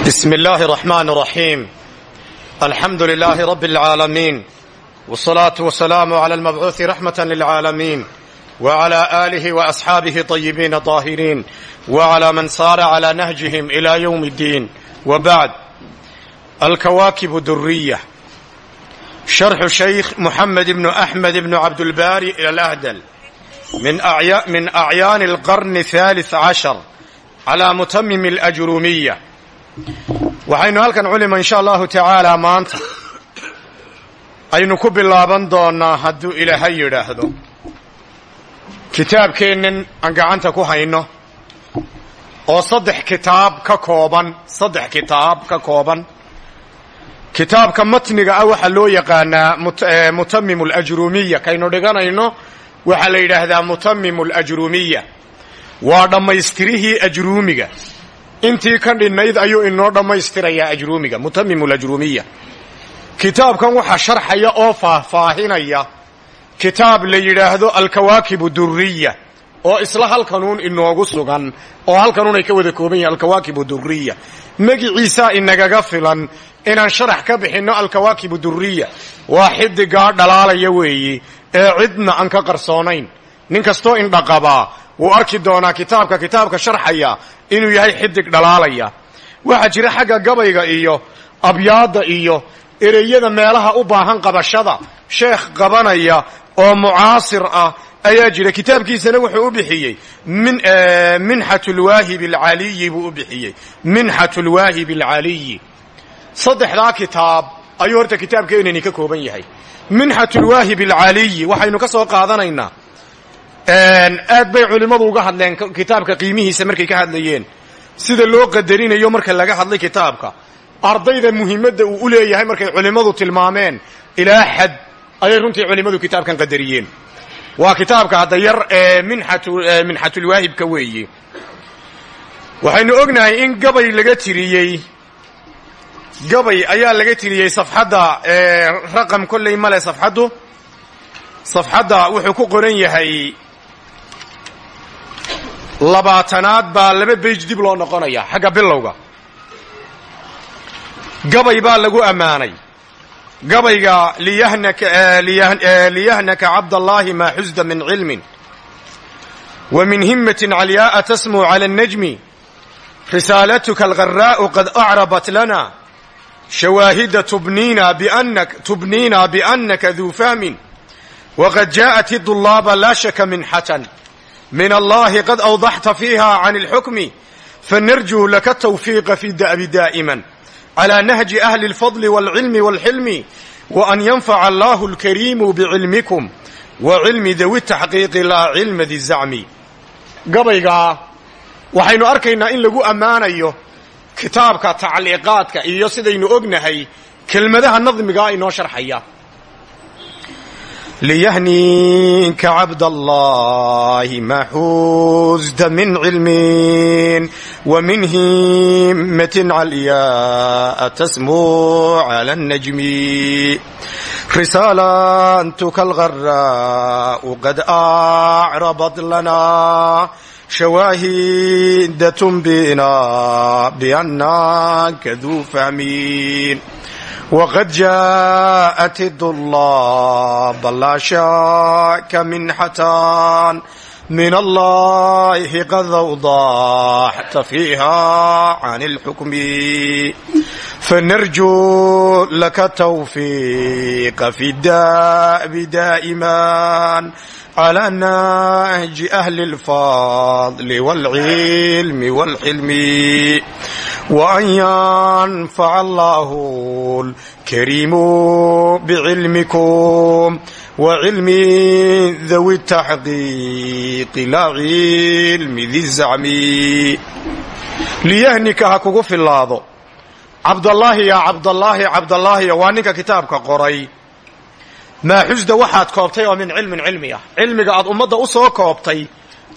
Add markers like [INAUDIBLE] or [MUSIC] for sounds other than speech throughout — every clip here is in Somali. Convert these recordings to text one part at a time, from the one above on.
بسم الله الرحمن الرحيم الحمد لله رب العالمين والصلاة والسلام على المبعوث رحمة للعالمين وعلى آله وأصحابه طيبين طاهرين وعلى من صار على نهجهم إلى يوم الدين وبعد الكواكب درية شرح شيخ محمد بن أحمد بن عبد الباري إلى الأهدل من, أعيا من أعيان القرن الثالث عشر على متمم الأجرومية waxaynu halkan culima insha allahu tacaala maanta. Aynu ku bilaaban doonaa hadduu ilaahay yidhaahdo. Kitaabkeennan aan gacanta ku hayno oo saddex kitaab ka kooban saddex kitaab ka kooban. Kitaabka matniga ah waxaa loo yaqaanaa mutamim alajrumiya kaynu dhiganayno waxaa la yidhaahdaa mutamim alajrumiya waa dhammaystirihii ajruumiga intii ka dhinnayd ayuu inoo dhammaystirayaa ajruumiga mutamim alajruumiya kitaabkan waxaa sharxaya oo faahfaahinaya kitaab la yidhaahdo alkawaakib duriya oo isla halkanuun inoogu sugan oo halkanuun ay ka wada kooban yahin alkawaakib duriya magiciisaa inagaga filan inaan sharax ka bixinno alkawaakib duriya waa xidigaa dhalaalaya weeye ee cidna aan ka qarsoonayn nin kastoo indhaqabaa wuu arki doonaa kitaabka kitaabka sharxaya inuu yahay xidig dhalaalaya. Waxaa jira xagga gabayga iyo abyaadda iyo ereyada meelaha u baahan qabashada. Sheekh qabanaya oo mucaasir ah ayaa jira. Kitaabkiisana wuxuu u bixiyey minxat lwaahib alcaliyi buu u bixiyey. Minxat lwaahib alcaliyi. Saddexdaa kitaab ayuu horta kitaabkeenani ka kooban yahay. Minxat lwaahib alcaliyi waxaynu ka soo qaadanaynaa aad bay culimmadu uga hadleen kitaabka qiimihiisa markay ka hadlayeen. Sida loo qadarinayo marka laga hadlay kitaabka. Ardayda muhiimadda uu u leeyahay markay culimmadu tilmaameen ilaa xad ayay runtii culimmadu kitaabkan qadariyeen. Waa kitaabka hadda yar ee minxatulwaahibka weeye. Waxaynu ognahay in gabay laga tiriyey gabay ayaa laga tiriyey safxadda raqam kolley male safxaddu. Safxadda wuxuu ku qoran yahay labaatanaad baa laba beyj dib loo noqonaya xagga bilowga. Gabay baa lagu ammaanay. Gabayga liyahnaka cabdallaahi maa xusda min cilmin. Wa min himmatin calyaaa tasmuu cala annajmi risaalatuka algharaa'u qad acrabat lana. Shawaahida tubniina biannaka duu fahmin wqad jaءat idulaaba laa shaka minxatan min allahi qad awdaxta fiiha can اlxukmi fanarjuu laka tawfiiqa fi da'bi daa'iman calى nahji ahli اlfadli wاlcilmi wاlxilmi waan yanfaca allahu اlkariimu bicilmikum wa cilmi dawi taxqiiqi laa cilma di zacmi gabaygaa waxaynu arkaynaa in lagu ammaanayo kitaabka tacliiqaadka iyo sidaynu ognahay kelmadaha nadmigaa inoo sharxaya liyahniinka cabdallaahi maxuusda min cilmin wamin himmatin calyaa tasmuu cala annajmi risaalantuka algharraa'u qad acrabad lanaa shawaahidatun bina biannaka duu fahmiin wqad jaءat dullaaba laa shaka minxatan min allahi xiqada udaaxta fiiha can اlxukmi fanarju laka tawfiiqa fi dabi daa'iman على نهج أهل الفضل والعلم والحلم وأن ينفع الله الكريم بعلمكم وعلم ذوي التحقيق لا علم ذي الزعم ليهنك هكوكو في الله عبد الله يا عبد الله عبد الله يا وانك كتابك قري maa xusda waxaad koobtay oo min cilmin cilmi ah. Cilmiga aad ummadda u soo koobtay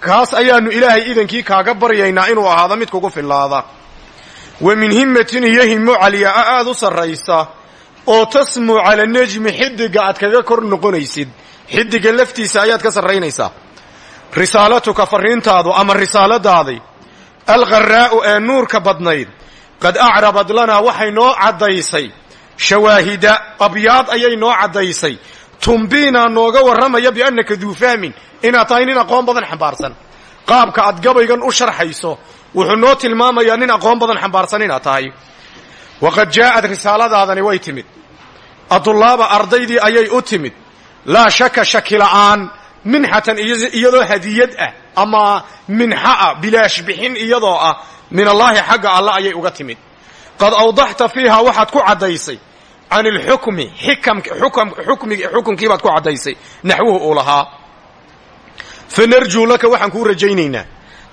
kaas ayaannu ilaahay idankii kaaga baryaynaa inuu ahaado mid kugu fillaada. Wa min himmatin iyo himmo caliyaa aad u sarraysa oo tasmuu cala nejmi xidiga aad kaga kor noqonaysid. Xidiga laftiisa ayaad ka sarraynaysaa. Risaalatuka farriintaadu ama risaaladaadii alqaraa'u ee nuurka badnayd qad acrabad lanaa waxay noo caddaysay. Shawaahida abyaad ayay noo caddaysay tumbiinaa nooga warramaya biannaka duu fahmin inaad tahay nin aqoon badan xambaarsan. Qaabka aad gabaygan u sharxayso wuxuu noo tilmaamayaa nin aqoon badan xambaarsan inaad tahay. Waqad jaa'ad risaaladaadani way timid. Adullaaba ardaydii ayay u timid. Laa shaka shaki la'aan minxatan iyadoo hadiyad ah ama minxa ah bilaash bixin iyadoo ah min allaahi xagga alle ayay uga timid. Qad awdaxta fiiha waxaad ku caddaysay can ilxukmi xukumkii baad ku caddaysay naxwuhu uu lahaa. Fa narjuu laka waxaan kuu rajaynaynaa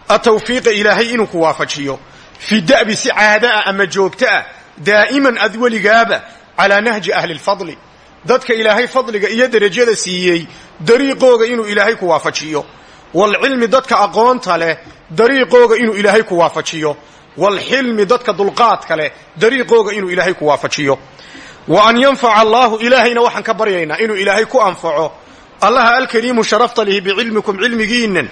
atawfiiqa ilaahay inuu ku waafajiyo fi da'bi si caada ah ama joogto ah daa'iman ad weligaaba calaa nahji ahli lfadli. Dadka ilaahay fadliga iyo derajada siiyey dariiqooga inuu ilaahay ku waafajiyo. Waalcilmi dadka aqoonta leh dariiqooga inuu ilaahay ku waafajiyo. Waalxilmi dadka dulqaadka leh dariiqooga inuu ilaahay ku waafajiyo wa an yanfaca allaahu ilaahayna waxaan ka baryaynaa inuu ilaahay ku anfaco. Allaha alkariimu sharafta lihi bicilmikum cilmigiinnan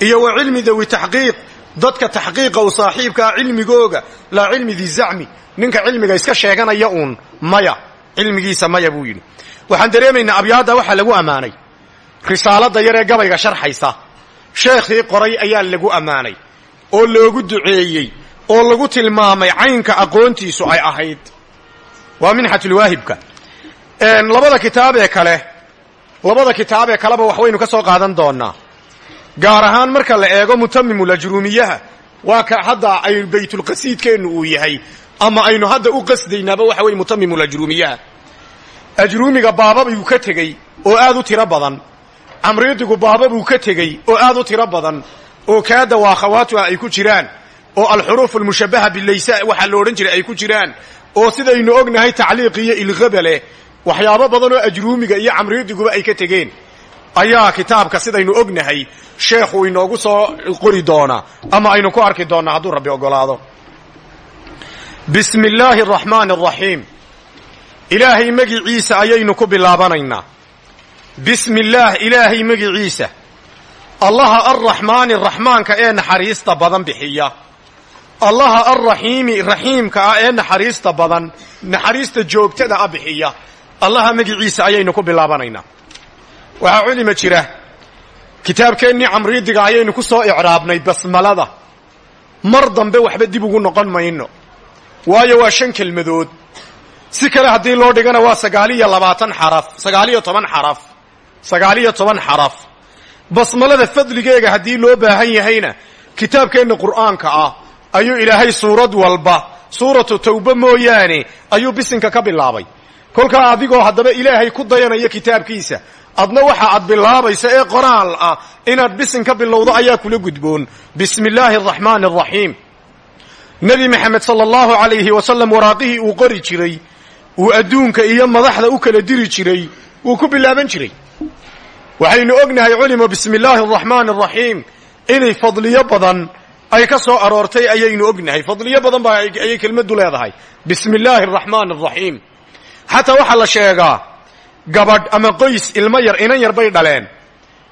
iyo wa cilmi dawi taxqiiq dadka taxqiiqa u saaxiibka ah cilmigooga laa cilmi di zacmi ninka cilmiga iska sheeganaya uun maya cilmigiisa maya buu yidhi. Waxaan dareemaynaa abyaadda waxaa lagu ammaanay. Risaalada yaree gabayga sharxaysa sheekhii qoray ayaa lagu ammaanay oo loogu duceeyey oo lagu tilmaamay caynka aqoontiisu ay ahayd waa minxatulwaahibka labada kitaab ee kale labada kitaab ee kaleba waxbaynu ka soo qaadan doonaa. Gaar ahaan marka la eego mutamimulajruumiyaha waa ka hadda ay baytulqasiidkeennu uu yahay ama aynu hadda u qasdaynaaba waxa weye mutamimulajruumiyaha ajruumiga baaba buu ka tegey oo aad u tiro badan. Camriidigu baaba buu ka tegey oo aad u tiro badan oo kaada waa akhawaatuha ay ku jiraan oo alxuruuf almushabaha bilaysa waxaa la odhan jiray ay ku jiraan oo sidaynu ognahay tacliiq iyo ilqaba leh waxyaabo badan oo ajruumiga iyo camriidiguba ay ka tegeen. Ayaa kitaabka sidaynu ognahay sheekhu inoogu soo qori doonaa ama aynu ku arki doonnaa hadduu rabbi ogolaado bismi illaahi araxmaani araxiim ilaahay magiciisa ayaynu ku bilaabanaynaa. Bismi illaah ilaahay magiciisa allaha arraxmaani raxmaanka ee naxariista badan bixiya allaha alraxiimi raxiimka ah ee naxariista badan naxariista joogtada ah bixiya. Allaha magiciisa ayaynu ku bilaabanaynaa. Waxaa culima jira. Kitaabkeennii camriidiga ayaynu ku soo icraabnay basmalada. Mar dambe waxba dib ugu noqon mayno. Waayo waa shan kelmadood. Si kale haddii loo dhigana waa sagaaliyo labaatan xaraf sagaaliyo toban xaraf sagaaliyo toban xaraf. Basmalada fadligeega haddii loo baahan yahayna kitaabkeenna qur'aanka ah ayuu ilaahay suurad walba suuratu tawba mooyaane ayuu bisinka ka bilaabay. Kolkaa adigoo haddaba ilaahay ku dayanaya kitaabkiisa adna waxa aad bilaabaysa ee qoraal ah inaad bisin ka bilowdo ayaa kula gudboon. Bismi illaahi araxmaani araxiim nebi maxamed sala allahu calayhi wasalam waraaqihii uu qori jiray uu adduunka iyo madaxda u kala diri jiray wuu ku bilaaban jiray. Waxaynu ognahay culimo bismi illaahi araxmaani araxiim inay fadliyo badan ay ka soo aroortay ayaynu ognahay. Fadliyo badan baa ayay kelmaddu leedahay. Bismi illaahi araxmaani araxiim xataa waxaa la sheegaa gabadh ama qoys ilmo yar inan yar bay dhaleen.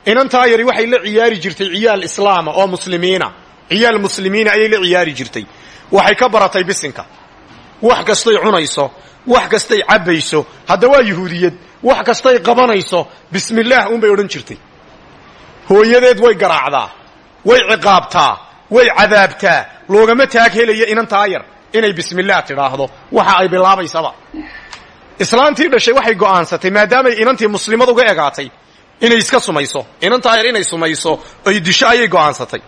Inantaa yari waxay la ciyaari jirtay ciyaal islaama oo muslimiina. Ciyaal muslimiina ayay la ciyaari jirtay. Waxay ka baratay bisinka. Wax kastay cunayso wax kastay cabbayso hadda waa yuhuudiyad wax kastay qabanayso bismillaah uunbay odhan jirtay. Hooyadeed way garaacdaa way ciqaabtaa way cadaabtaa loogama taag helaya inantaa yar inay bismillaah tidhaahdo. Waxa ay bilaabaysaba. Islaantii dhashay waxay go'aansatay maadaamay inantii muslimad uga egaatay. Inay iska sumayso. Inantaa yar inay sumayso ay disho ayay go'aansatay.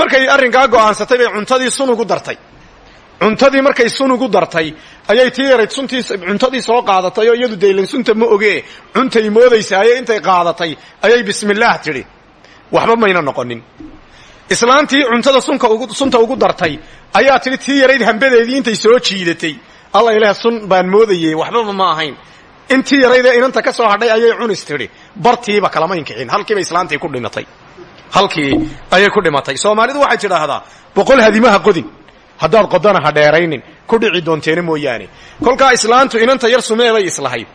Markay arrinkaa go'aansatay bay cuntadii sunugu dartay. Cuntadii markay sunugu dartay ayay tii yarayd suntii cuntadii soo qaadatay oo iyadu daylan sunta ma ogee cuntay moodaysaaye intay qaadatay. Ayay bismillaah tidhi. Waxba mayna noqonin islaantii cuntada sunta ugu dartay ayaa tidhi tii yarayd hambadeedii intay soo jiidatay. Alla ilaah sun baan moodayey waxbaba ma ahayn. Intii yaraydee inanta ka soo hadhay ayay cunis tidhi. Bartiiba kalama inkicin halkiiba islaantii ku dhimatay. Halkii ayay ku dhimatay. Soomaalidu waxay tidhaahdaa boqol hadimaha qodin. Haddaad qodana ha dheeraynin. Ku dhici doonteena mooyaane. Kolkaa islaantu inanta yar sumee bay islahayd.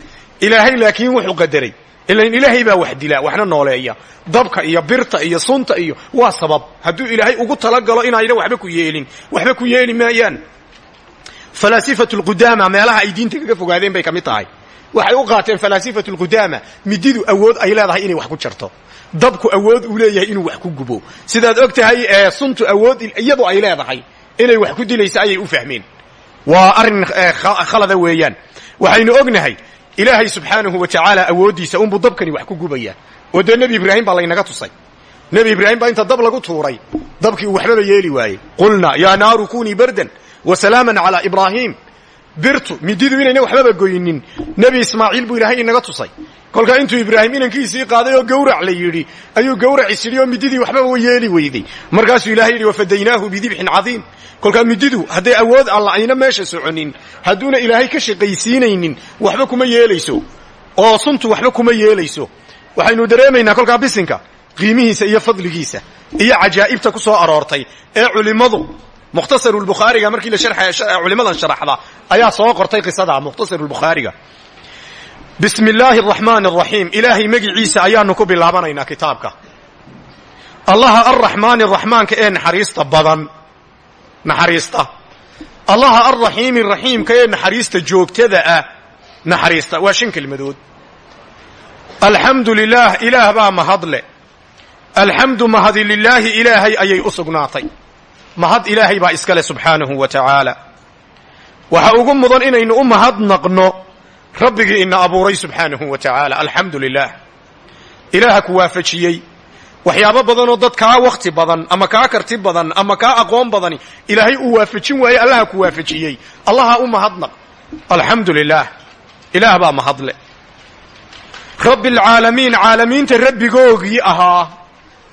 Ilaahay laakiin wuxuu qadaray ilan ilaahay baa wax dila waxna nooleeya. Dabka iyo birta iyo sunta iyo waa sabab. Hadduu ilaahay ugu talagalo inayna waxba ku yeelin waxba ku yeeli maayaan. Falaasifatu lqudaama meelaha ay diinta kaga fogaadeen bay ka mid tahay. Waxay u qaateen falaasifatu lqudaama mididu awood ay leedahay inay wax ku jarto. Dabku awood uu leeyahay inuu wax ku gubo. Sidaad og tahay ee suntu awood iyadu ay leedahay inay wax ku dilaysa ayay u fahmeen. Waa arrin khalada weeyaan. Waxaynu ognahay ilaahay subxaanahu wa tacaala awooddiisa unbuu dabkani wax ku gubaya oo dee nebi ibraahim baa laynaga tusay. Nebi ibraahim baa inta dab lagu tuuray dabkii uu yeeli waayey. Qulnaa yaa naaru kunii bardan wa salaaman calaa ibraahim birtu mididu inayna waxbaba goynin? Nebi ismaaciil buu ilaahay inaga tusay. Kolkaa intuu ibraahim inankiisii qaaday oo gawrac la yidhi ayuu gawracis yidhi oo mididii waxbaba yeeli weyday. Markaasuu ilahay yidhi wafadaynaahu bidibxin cadiim. Kolkaa mididu hadday awood alla ayna meesha soconin hadduuna ilaahay ka shaqaysiinaynin waxba kuma yeelayso. Oo suntu waxba kuma yeelayso. Waxaynu dareemaynaa kolkaa bisinka qiimihiisa iyo fadligiisa iyo cajaa'ibta ku soo aroortay ee culimmadu mukhtasarulbukhaariga markii la culimadan sharaxda ayaa soo qortay qisada mukhtasarulbukhaariga bismi illaahi araxmaani araxiim ilaahay magiciisa ayaanu ku bilaabanaynaa kitaabka. Allaha arraxmaani raxmaanka ee naxariista badan. Naxariista. Allaha arraxiimi raxiimka ee naxariista joogtada ah. Naxariista. Waa shan kelmadood. Alxamdu lilaah ilaah mahadle. Alxamdu mahadi lilaahi ilaahay ayay u sugnaatay mahad ilaahay baa iskale subxaanahu wa tacaala. Waxa ugu mudan inaynu u mahadnaqno rabbigii ina abuuray subxaanahu wa tacaala alxamdu lilah ilaaha ku waafajiyey waxyaabo badanoo dad kaa wakhti badan ama kaa karti badan ama kaa aqoon badani ilaahay uu waafajin waaye allaha ku waafajiyey. Allaha u mahadnaq alxamdu lilah ilaah baa mahadle rabbi alcaalamiin caalamiinta rabbigoogii ahaa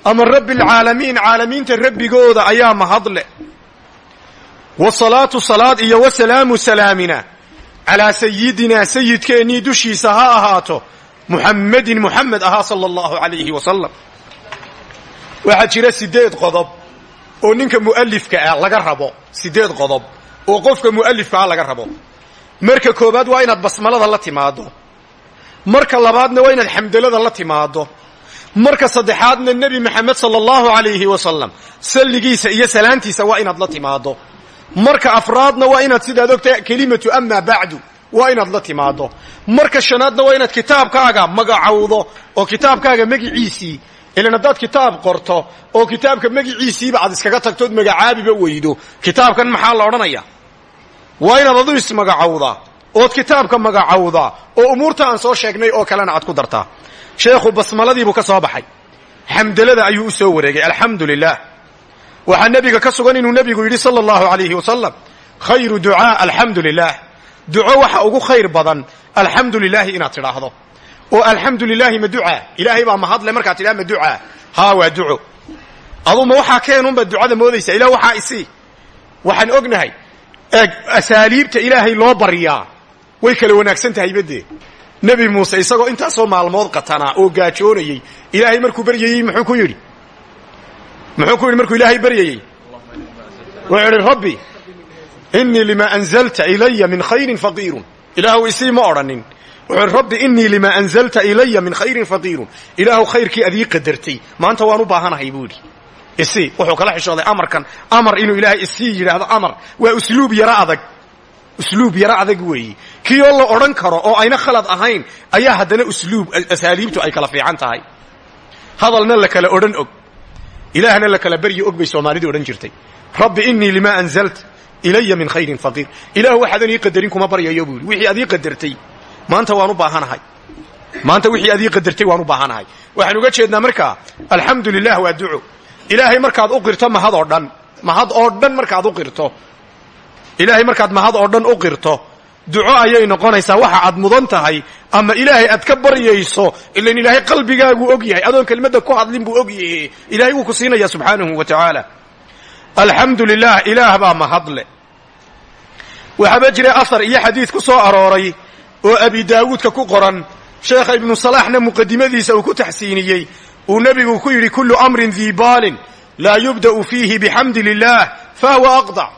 ama rabbi alcaalamiin caalamiinta rabbigooda ayaa mahadle wasalaatu salaad iyo wasalaamu salaamina calaa sayidinaa sayidkeennii dushiisa ha ahaato muxammedin muxamed ahaa sala allahu alayhi wasalam waxaa jira sideed qodob oo ninka mu'alifka ah laga rabo sideed qodob oo qofka mu'alifka ah laga rabo. Marka koowaad waa inaad basmalada la timaado marka labaadna waa inaad xamdalada la timaado marka saddexaadna nebi maxamed sala allahu alayhi wasalam salligiisa iyo salaantiisa waa inaad la timaado marka afraadna waa inaad sidaad ogtahay kelimatu amaa bacdu waa inaad la timaado marka shanaadna waa inaad kitaabkaaga magacawdo oo kitaabkaaga magiciisii ilan haddaad kitaab qorto oo kitaabka magiciisiiba aad iskaga tagtood magacaabiba weydo. Kitaabkan maxaa la odhanaya? Waa inaad adu ismagacawdaa ood kitaabka magacawdaa oo umuurta aan soo sheegnay oo kalena aad ku dartaa sheekhu basmaladiibuu ka soo baxay. Xamdalada ayuu u soo wareegay alxamdu lilah waxaa nebiga ka sugan inuu nebigu yidhi sala allahu alayhi wasalam khayru ducaa alxamdu lilah duco waxa ugu khayr badan alxamdu lilaahi inaad tidhaahdo. Oo alxamdu lilaahi ma ducaa? Ilaahay baa mahadle markaad tidhaha ma ducaa. Haa waa duco. Aduma waxaa keenunbaad ducada moodaysaa ilah waxaa isii. Waxaan ognahay eeg asaaliibta ilaahay loo baryaa way kala wanaagsan tahay badee nebi muuse isagoo intaasoo maalmood qatanaa oo gaajoonayey ilaahay markuu baryayey muxuu ku yidhi? Muxuu ku yidhi markuu ilaahay baryayey wuxuu yidhi rabbi inii lima anzalta ilaya min khayrin faqiirun ilaahu isii ma odhanin. Wuxuu yidhi rabbi inii lima anzalta ilaya min khayrin faqiirun ilaahu khayrkii adii qadartay. Maanta waan u baahanahay buu yidhi. Isii wuxuu kala xishooday amarkan. Amar inuu ilaahay isii yidhaahdo amar. Waa usluub yaro adag usluub yaro adag weeyi. Kii la odhan karo oo ayna khalad ahayn ayaa haddana usluub asaaliibtu ay kala fiican tahay. Hadalna la kala odhan og. Ilaahna la kala beryi og soomaalidu odhan jirtay. Rabbi inii lima anzalta ilaya min khayrin faqiir. Ilaahu waxaadan ii qadarin kuma baryayo buu yidhi. Wixii ad qadartay maanta waan u baahanahay. Maanta wixii ad ii qadartay waan u baahanahay. Waxaan uga jeednaa markaa alxamdu lilah waa duco. Ilaahay markaad u qirto mahad oo dhan. Mahad oo dhan markaad u qirto ilaahay markaad mahad oo dhan u qirto duco ayay noqonaysaa waxa aad mudan tahay ama ilaahay aad ka baryayso ilan ilaahay qalbigaaguu og yahay adoon kelmadda ku hadlin buu og yahe ilahay wuu ku siinaya subxaanahu wa tacaala alxamdu lilah ilaah baa mahadle. Waxaaba jira asar iyo xadiid ku soo arooray oo abi daawuudka ku qoran sheekha ibnu salaaxna muqadimadiisa uu ku taxsiiniyey uu nebigu ku yidhi kullu amrin dii baalin laa yubda'u fiihi bixamdi lilah fahuwa aqdac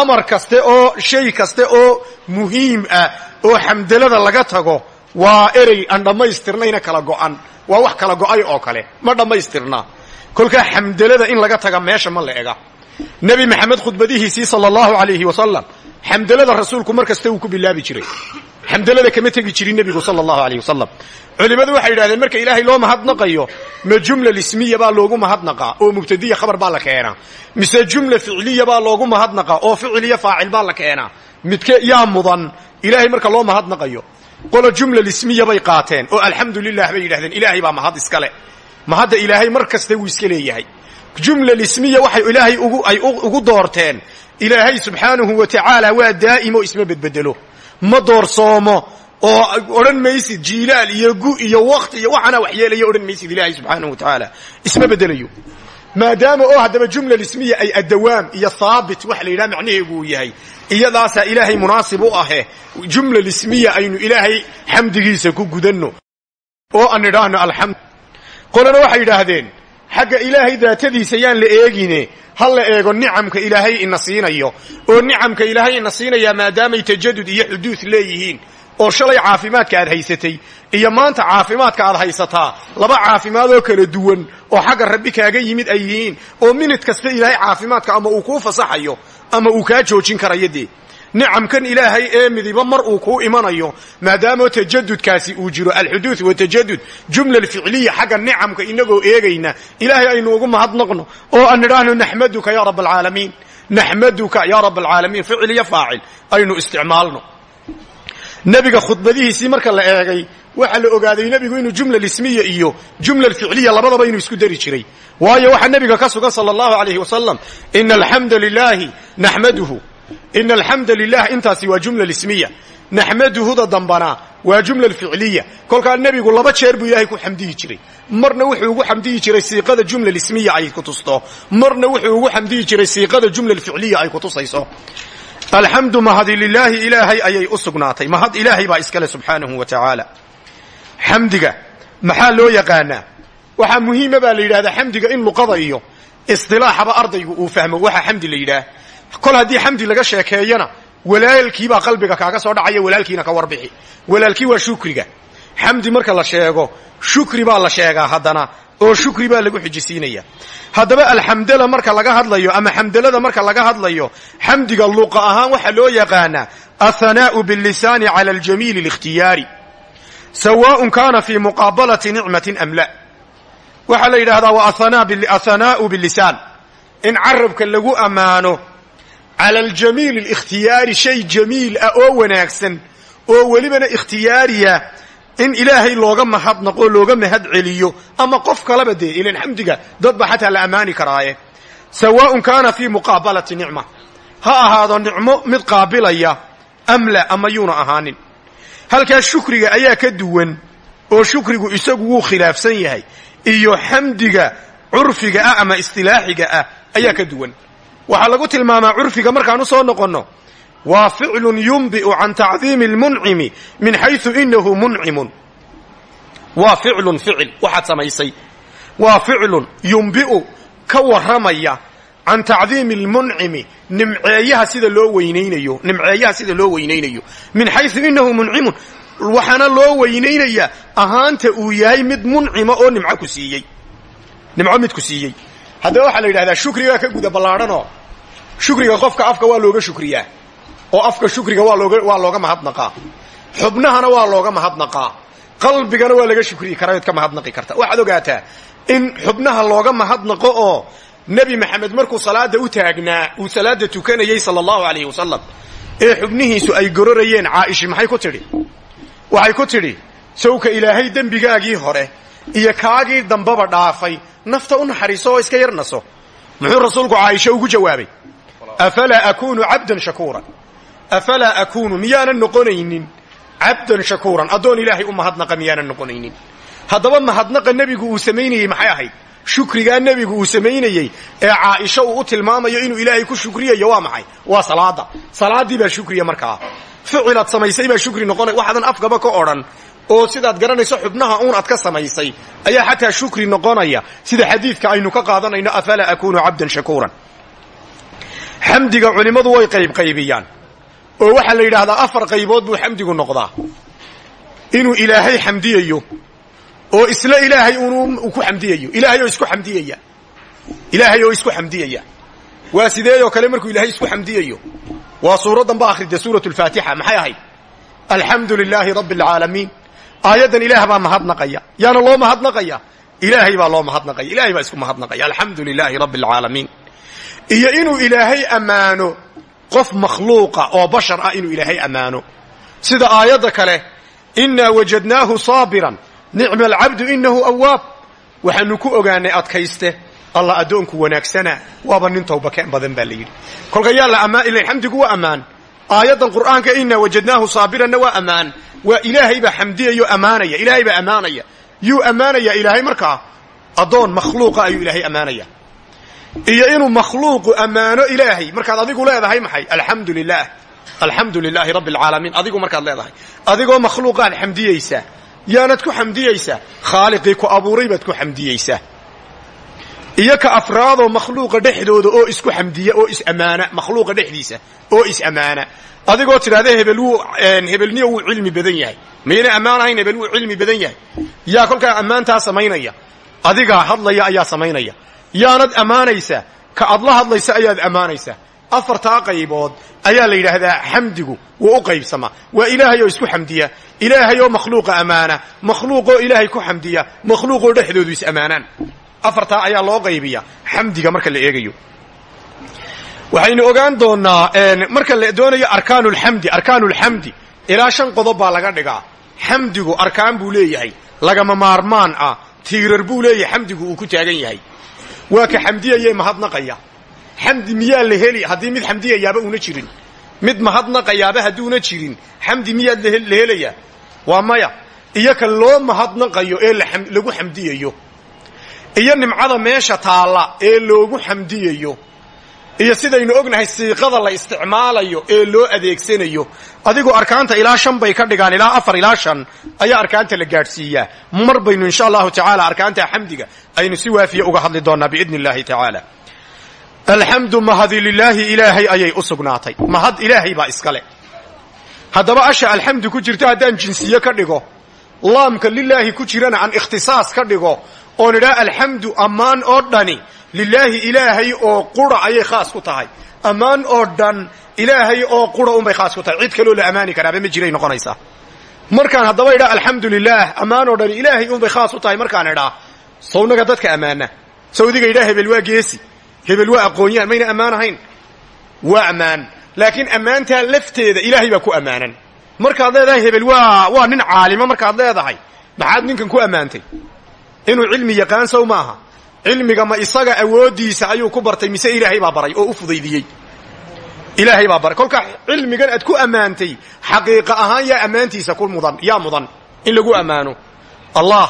amar kaste oo shay kaste oo muhiim ah oo xamdalada laga tago waa erey aan dhammaystirnayna kala go'an. Waa wax kala go'ay oo kale. Ma dhammaystirna. Kolkaa xamdalada in laga taga meesha ma la ega. Nebi maxamed khudbadihiisii sala allahu alayhi wasalam xamdalada rasuulku mar kasta uu ku bilaabi jiray. Xamdalada kama tegi jirin nebigu sala allahu alayh wasalam culimmadu waxay yidhahdeen marka ilaahay loo mahadnaqayo ma jumla lismiya baa loogu mahadnaqaa? Oo mubtadiya khabar baa la keenaa. Mise jumla ficliya baa loogu mahadnaqaa? Oo ficil iyo faacil baa la keenaa? Midke yaa mudan ilaahay marka loo mahadnaqayo qolo jumla lismiya bay qaateen. Oo alxamdu lilah bay yidhahdeen ilaahay baa mahad iskale mahadda ilaahay mar kasta wuu iska leeyahay. Jumla lismiya waxay ilaahay ay ugu doorteen ilaahay subxaanahu wa tacaala waa daa'imo isma bedbedelo. Ma doorsoomo oo odhan maysid jiilaal iyo gu iyo wakti iyo waxaana wax yeelaya odhan maysid ilaahay subxaanahu wa tacaala isma bedelayo. Maadaama oo haddaba jumla lismiya ay addawaam iyo haabit wax la yidhaha macnaheegu yahay iyadaasaa ilaahay munaasib u ahe jumla lismiya aynu ilaahay xamdigiisa ku gudanno. Oo aan idhaahno alxamd qolana waxay yidhaahdeen xagga ilaahay daatadiisa yaan la eegine ha la eego nicamka ilaahay ina siinayo oo nicamka ilaahay ina siinayaa maadaamay tajadud iyo xuduud leeyihiin oo shalay caafimaadka aad haysatay iyo maanta caafimaadka aad haysataa laba caafimaad oo kala duwan oo xagga rabbi kaaga yimid ay yihiin oo minid kasta ilaahay caafimaadka ama uu kuu fasaxayo ama uu kaa joojin karayo dee nicamkan ilaahay ee midiba mar uu kuu imanayo maadaama tajadudkaasi uu jiro alxuduud watajadud jumla ficliya xagga nicamka inagoo eegayna ilaahay aynu ugu mahadnaqno oo aan nidhaahno naxmaduka ya rab alcaalamiin naxmaduka ya rab alcaalamiin ficil iyo faacil aynu isticmaalno. Nebiga khudbadihiisii marka la eegay waxaa la ogaaday nebigu inuu jumla lismiya iyo jumla ficliya labadaba inuu isku dari jiray. Waayo waxaa nebiga ka sugan sala allahu alayhi wasalam ina alxamda naxmaduhu ina alxamda lilah intaasi waa jumla lismiya naxmaduhuda dambana waa jumla ficliya kolkaa nebigu laba jeer buu ilaahay ku xamdiyi jiray marna wuxuu ugu xamdiyi jiray siiqada jumla lismiya ay ku tusto marna wuxuu ugu xamdiyi jiray siiqada jumla ficliya ay ku tusayso alxamdu mahadi lilaahi ilaahay ayay u sugnaatay mahad ilaahay baa iskale subxaanahu wa tacaala xamdiga maxaa loo yaqaanaa waxaa muhiima baa la yidhahdaa xamdiga in luqada iyo istilaaxaba ardaygu uu fahmo waxaa xamdi la yidhaah kol haddii xamdi laga sheekeeyana walaalkiibaa qalbiga kaaga soo dhacaya walaalkiina ka warbixi. Walaalkii waa shukriga. Xamdi marka la sheego shukri baa la sheegaa haddana oo shukri baa lagu xijisiinaya. Haddaba alxamdala marka laga hadlayo ama xamdalada marka laga hadlayo xamdiga luqa ahaan waxaa loo yaqaanaa athanaau bilisaani cala aljamiili اlikhtiyaari sawaaءun kana fi muqaabalati nicmatin am la. Waxaa la yidhahdaa wa athanaau bilisaan in carabka lagu ammaano cala aljamiil اlikhtiyaari shay jamiil ah oo wanaagsan oo welibana ikhtiyaariya in ilaahay looga mahadnaqo looga mahad celiyo ama qof kaleba dee ilan xamdiga dadba xataa la ammaani karaaye sawaaءun kaana fii muqaabalati nicma ha ahaado nicmo mid qaabilaya am la ama yuuna ahaanin halkaas shukriga ayaa ka duwan oo shukrigu isagu wuu khilaafsan yahay iyo xamdiga curfiga ah ama istilaaxiga ah ayaa ka duwan waxaa lagu tilmaamaa curfiga markaan u soo noqonno waa ficlun yunbiu can tacdiimi اlmuncimi min xayثu inahu muncimun waa ficlun ficil waxaad samaysay waa ficlun yumbiu ka warramaya can tacdiimi اlmuncimi nimceeyaha sida loo weynaynayo nimceeyaha sida loo weynaynayo min xayثu inahu muncimun waxaana loo weynaynayaa ahaanta uu yahay mid muncima oo nimco ku siiyey nimco mid ku siiyey haddaba waxaa la yidhahdaa shukrigaa ka guda ballaadhanoo. Shukriga qofka afka waa looga shukriyaa. Oo afka shukriga waa looga mahadnaqaa. Xubnahana waa looga mahadnaqaa. Qalbigana waa laga shukriyi karaa oad ka mahadnaqi karta. Waxaad ogaataa in xubnaha looga mahadnaqo oo nebi maxamed markuu salaada u taagnaa uu salaada tukanayey sala allahu alayhi wasalam ee xubnihiisu ay gororayeen caa'ishi maxay ku tidhi? Waxay ku tidhi sawka ilaahay dembigaagii hore iyo kaagii dambaba dhaafay nafta u naxariiso oo iska yar naso. Muxuu rasuulku caaisha ugu jawaabay? Afalaa akunu cabdan shakuuran? Afalaa akunu miyaanan noqonaynin? Cabdan shakuuran addoon ilaahay u mahadnaqa miyaanan noqonaynin? Haddaba mahadnaqa nebigu uu samaynayey maxay ahayd? Shukrigaa nebigu uu samaynayey ee caaisha uu u tilmaamayo inuu ilaahay ku shukriyayo waa maxay? Waa salaada salaaddii baa shukriya markaa. Ficilaad samaysay baa shukri noqonay. Waxaadan afkaba ka odhan oo sidaad garanayso xubnaha uun aad ka samaysay ayaa xataa shukri noqonaya. Sida xadiidka aynu ka qaadanayno afalaa akunu cabdan shakuuran? Xamdiga culimmadu way qaybqaybiyaan oo waxaa la yidhaahdaa afar qaybood buu xamdigu noqdaa. Inuu ilaahay xamdiyayo oo isla ilaahay uu ku xamdiyayo ilaahay oo isku xamdiyaya ilaahay isku xamdiyaya waa sideeyoo kale markuu ilaahay isku xamdiyayo waa suuraddan ba akhrida suurat lfaatixa maxay ahayd? Alxamdu lilaahi rabbi alcaalamiin aayaddan ilaah baa mahadnaqaya. Yaana loo mahadnaqaya. Ilaahay baa loo mahadnaqaya. Ilahay baa isku mahadnaqaya. Alxamdu lilaahi rabbi alcaalamiin iyo inuu ilaahay ammaano qof makhluuqa oo bashar ah inuu ilaahay ammaano. Sida aayadda kale innaa wajadnaahu saabiran. Nicma alcabdu inahu awaab waxaanu ku ogaanay adkayste. Allah addoonku wanaagsana. Waaba nin tawbakeen badan baa la yidhi. Kolka yaa la ammaan ila xamdigu waa ammaan aayaddan qur'aanka innaa wajadnaahu saabiranna waa ammaan waa ilaahay baa xamdiyayo ammaanaya ilaahay baa ammaanaya yuu ammaanaya ilaahay markaa addoon makhluuqa ayuu ilaahay ammaanaya iyo inuu makhluuqu ammaano ilaahay markaad adigu leedahay maxay? Alxamdu lilah alxamdu lilaahi rabbi alcaalamiin adigu markaad leedahay. Adigoo makhluuqaad xamdiyeysaa yaanad ku xamdiyeysaa khaaliqii ku abuuray ku xamdiyeysaa iyo ka afraadoo makhluuqa dhexdooda oo isku xamdiya oo is-ammaana makhluuqa dhexdiisa oo is-ammaana adigoo tidhahda hebel wuu hebelniyo wuu cilmi badan yahay. Mayna ammaan ahayn hebel wuu cilmi badan yahay. Yaa kolkaa ammaantaa samaynaya. Adigaa hadlaya ayaa samaynaya. Yaanad ammaanaysaa ka aad la hadlaysa ayaad ammaanaysaa afartaa qaybood ayaa la yidhaahdaa xamdigu wuu u qaybsamaa waa ilaahay oo isku xamdiya ilaahay oo makhluuqa ammaana makhluuqoo ilaahay ku xamdiya makhluuqoo dhexdoodu is ammaanaan afartaa ayaa loo qaybiya xamdiga marka la eegayo. Waxaynu ogaan doonaa marka la doonayo arkaanu lxamdi arkaanu lxamdi ilaa shan qodob baa laga dhigaa. Xamdigu arkaan buu leeyahay lagama maarmaan ah tiirar buu leeyahay xamdigu uu ku taagan yahay. Waa ka xamdiyaye mahadnaqaya xamdi miyaa la heli haddii mid xamdiyayaaba una jirin. Mid mahadnaqayaaba hadduuna jirin xamdi miyaad la helayaa? Waa maya. Iyo ka loo mahadnaqayo ee lagu xamdiyayo iyo nimcada meesha taalla ee loogu xamdiyayo iyo sidaynu ognahay siiqada la isticmaalayo ee loo adeegsanayo. Adigoo arkaanta ilaa shan bay ka dhigaan ilaa afar ilaa shan ayaa arkaanta la gaadhsiiyaa. Mar baynu insha allahu tacaala arkaanta xamdiga aynu si waafiya uga hadli doonaa biidni illahi tacaala. Alxamdu mahadi lilaahi ilaahay ayay u sugnaatay. Mahad ilaahay baa iskale haddaba asha alxamdu ku jirto haddaan jinsiye ka dhigo laamka lilaahi ku jirana aan ikhtisaas ka dhigo oon idhaa alxamdu ammaan oo dhani. Lilaahi ilaahay oo qura ayay khaas ku tahay. Ammaan oo dhan ilaahay oo qura unbay khaas ku tahay. Cid kaloo la ammaani karaaba ma jiray noqonaysaa markaan haddaba idhaa alxamdu ammaan oo dhani. Ilaahay unbay khaas u tahay. Markaan idhaa sawnaga dadka ammaana sawdiga idhaa hebel waa geesi. Hebel waa aqoonyahan. Mayna ammaan ahayn. Waa ammaan. Laakiin ammaantaa lafteeda ilaahay baa ku ammaanan. Markaad leedahay hebel waa waa nin caalima markaad leedahay maxaad ninkan ku ammaantay inuu cilmi yaqaan sow maaha. Cilmiga ma isaga awooddiisa ayuu ku bartay mise ilaahay baa baray oo u fudaydiyey. Ilaahay baa baray. Kolka cilmigan aad ku ammaantay xaqiiqa ahaan yaa ammaantiisa ku mudan yaa mudan. In lagu ammaano. Allah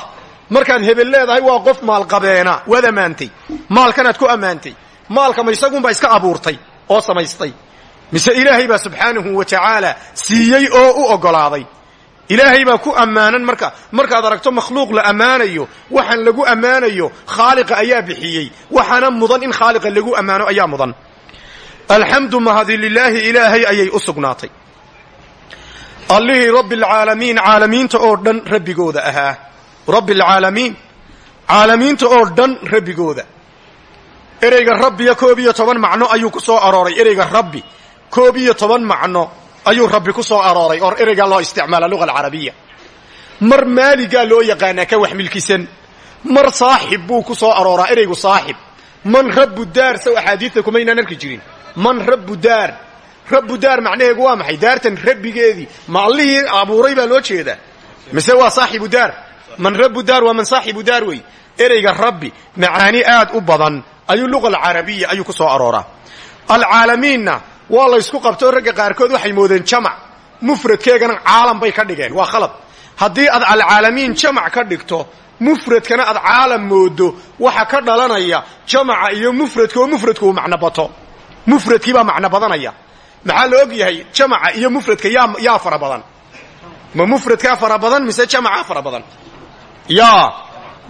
markaad hebel leedahay waa qof maalqabeena waad ammaantay. Maalkanaad ku ammaantay. Maalka ma isagunbaa iska abuurtay oo samaystay. Mise ilaahay baa subxaanahu wa tacaala siiyey oo u oggolaaday ilaahay baa ku ammaanan marka markaad aragto makhluuq la ammaanayo waxaan lagu ammaanayo khaaliqa ayaa bixiyey. Waxaana mudan in khaaliqa lagu ammaano ayaa mudan. Alxamdu mahadi lilaahi ilaahay ayay u sugnaatay. Allihii rabbi alcaalamiin caalamiinta oo dhan rabbigooda ahaa. Rabbi alcaalamiin caalamiinta oo dhan rabbigooda. Ereyga rabbiya koob iyo toban macno ayuu ku soo arooray. Ereyga rabbi koob iyo toban macno ayuu rabbi ku soo arooray oo ereygaa loo isticmaala luga alcarabiya. Mar maaligaa loo yaqaanaa ka wax milkisan. Mar saaxib buu ku soo arooraa ereygu saaxib. Man rabbu daar saw axaadiidta kumaynaan arki jirin. Man rabbu daar. Rabbu daar macnaheegu waa maxay? Daartan rabbigeedii ma allihii abuuray baa loo jeedaa mise waa saaxibu daar? Man rabbu daar waa man saaxibu daar wey. Ereyga rabbi macaani aad u badan ayuu luga alcarabiya ayuu ku soo arooraa. Alcaalamiinna waa laysku qabtoo ragga qaarkood waxay moodeen jamac. Mufradkeegana caalam bay ka dhigeen. Waa khalad. Haddii aad alcaalamiin jamac ka dhigto mufradkana aad caalam moodo waxa ka dhalanaya jamaca iyo mufradka oo mufradku uu macno bato. Mufradkii baa macno badanaya. Maxaa la og yahay jamaca iyo mufradka yaa fara badan. Ma mufradkaa fara badan mise jamacaa fara badan? Yaa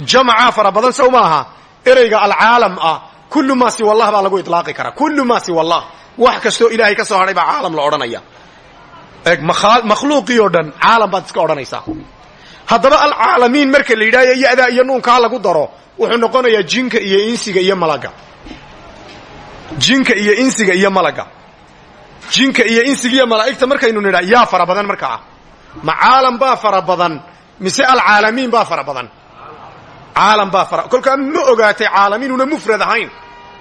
jamacaa fara badan sow maaha. Ereyga alcaalam ah kullu maa siwa allah baa lagu ilaaqi karaa. Kullu maa siwa allah wax kastoo ilaahay ka soo hadhay baa caalam la odhanaya. Eeg makhluuqii dhan caalam baad iska odhanaysaa. Haddaba alcaalamiin marka la yidhahyo yadaa iyo nuunkaa lagu daro wuxuu noqonayaa jinka iyo insiga iyo malaga. Jinka iyo insiga iyo malaga. Jinka iyo insiga iyo malaa'igta markaynu nidhaa yaa fara badan markaa ma caalam baa fara badan mise alcaalamiin baa fara badan? Caalam baa fara kolkaa ma ogaatay caalamiinuna mufrad ahayn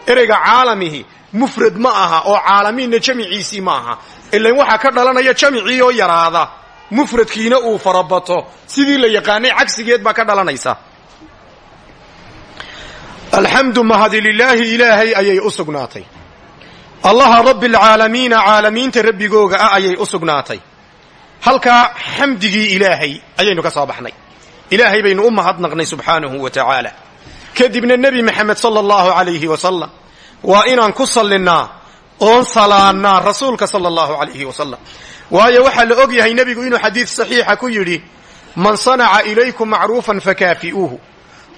ereyga caalamihi mufrad ma aha oo caalamiinna jamiciisii ma aha. Ilan waxaa ka dhalanaya jamicii yaraada mufradkiina uu farabato. Sidii la yaqaanay cagsigeed baa ka dhalanaysa. Alxamdu mahadi lilaahi ilaahay ayay u sugnaatay. Allaha rabbi alcaalamiina caalamiinta rabbigooga ah ayay u sugnaatay. Halkaa xamdigii ilaahay ayaynu ka soo baxnay. Ilaahay baynu u mahadnaqnay subxaanahu wa tacaala kadibna nebi maxamed sala allahu alayhi wasalam waa inaan ku sallinnaa oon salaannaa rasuulka sala allahu alayhi wasalam waayo waxaa la og yahay nebigu inuu xadiid saxiixa ku yidhi man sanaca ilaykum macruufan fakaafi'uuhu.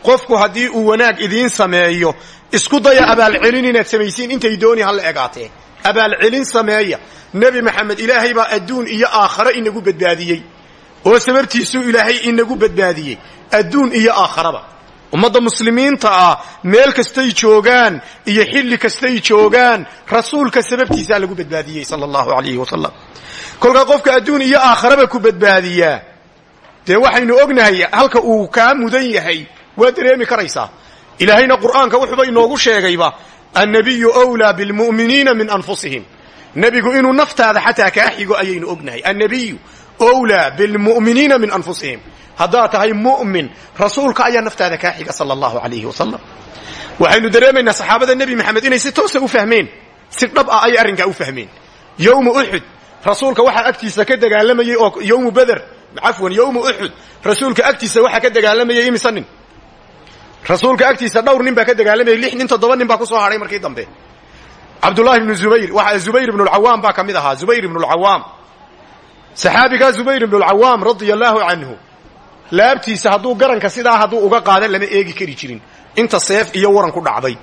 Qofku haddii uu wanaag idiin sameeyo isku daya abaalcelin inaad samaysiin intay dooni hala egaatee abaalcelin sameeya. Nebi maxamed ilaahay baa adduun iyo aakhare inagu badbaadiyey. Oo sababtiisuu ilaahay inagu badbaadiyey. Adduun iyo aakharaba ummadda muslimiinta ah meel kastay joogaan iyo xilli kastay joogaan rasuulka sababtiisaa lagu badbaadiyey sala allahu alayhi wasalam kolkaa qofka adduun iyo aakharaba ku badbaadiyaa dee waxaynu ognahay halka uu kaa mudan yahay waa dareemi karaysaa ilaahayna qur'aanka wuxuuba inoogu sheegayba annabiyu wlaa bilmu'miniina min anfusihim. Nebigu inuu naftaada xataa kaa xigo ayaynu ognahay. Annabiyu wlaa bilmu'miniina min anfusihim haddaad tahay mu'min rasuulka ayaa naftaada kaa xiga sala allahu alayhi wasalam waxaynu dareemaynaa saxaabada nebi maxamed inay si toosa u fahmeen si dhab ah ayay arrinkaa u fahmeen. Yowma uxud rasuulka waxaa agtiisa ka dagaalamayey oo yowmu beder cafwan yowma uxud rasuulka agtiisa waxaa ka dagaalamayay imisa nin? Rasuulka agtiisa dhowr nin baa ka dagaalamayay lix nin toddoba nin baa ku soo hadhay markii dambe. Cabdullahi ibnu zubayr waxa zubayr ibnu lcawaam baa ka mid ahaa zubayr ibnu lcawaam saxaabigaa zubayr ibnu lcawaam radia allaahu canhu laabtiisa hadduu garanka sidaa hadduu uga qaadan lama eegi kari jirin. Inta seef iyo waran ku dhacday.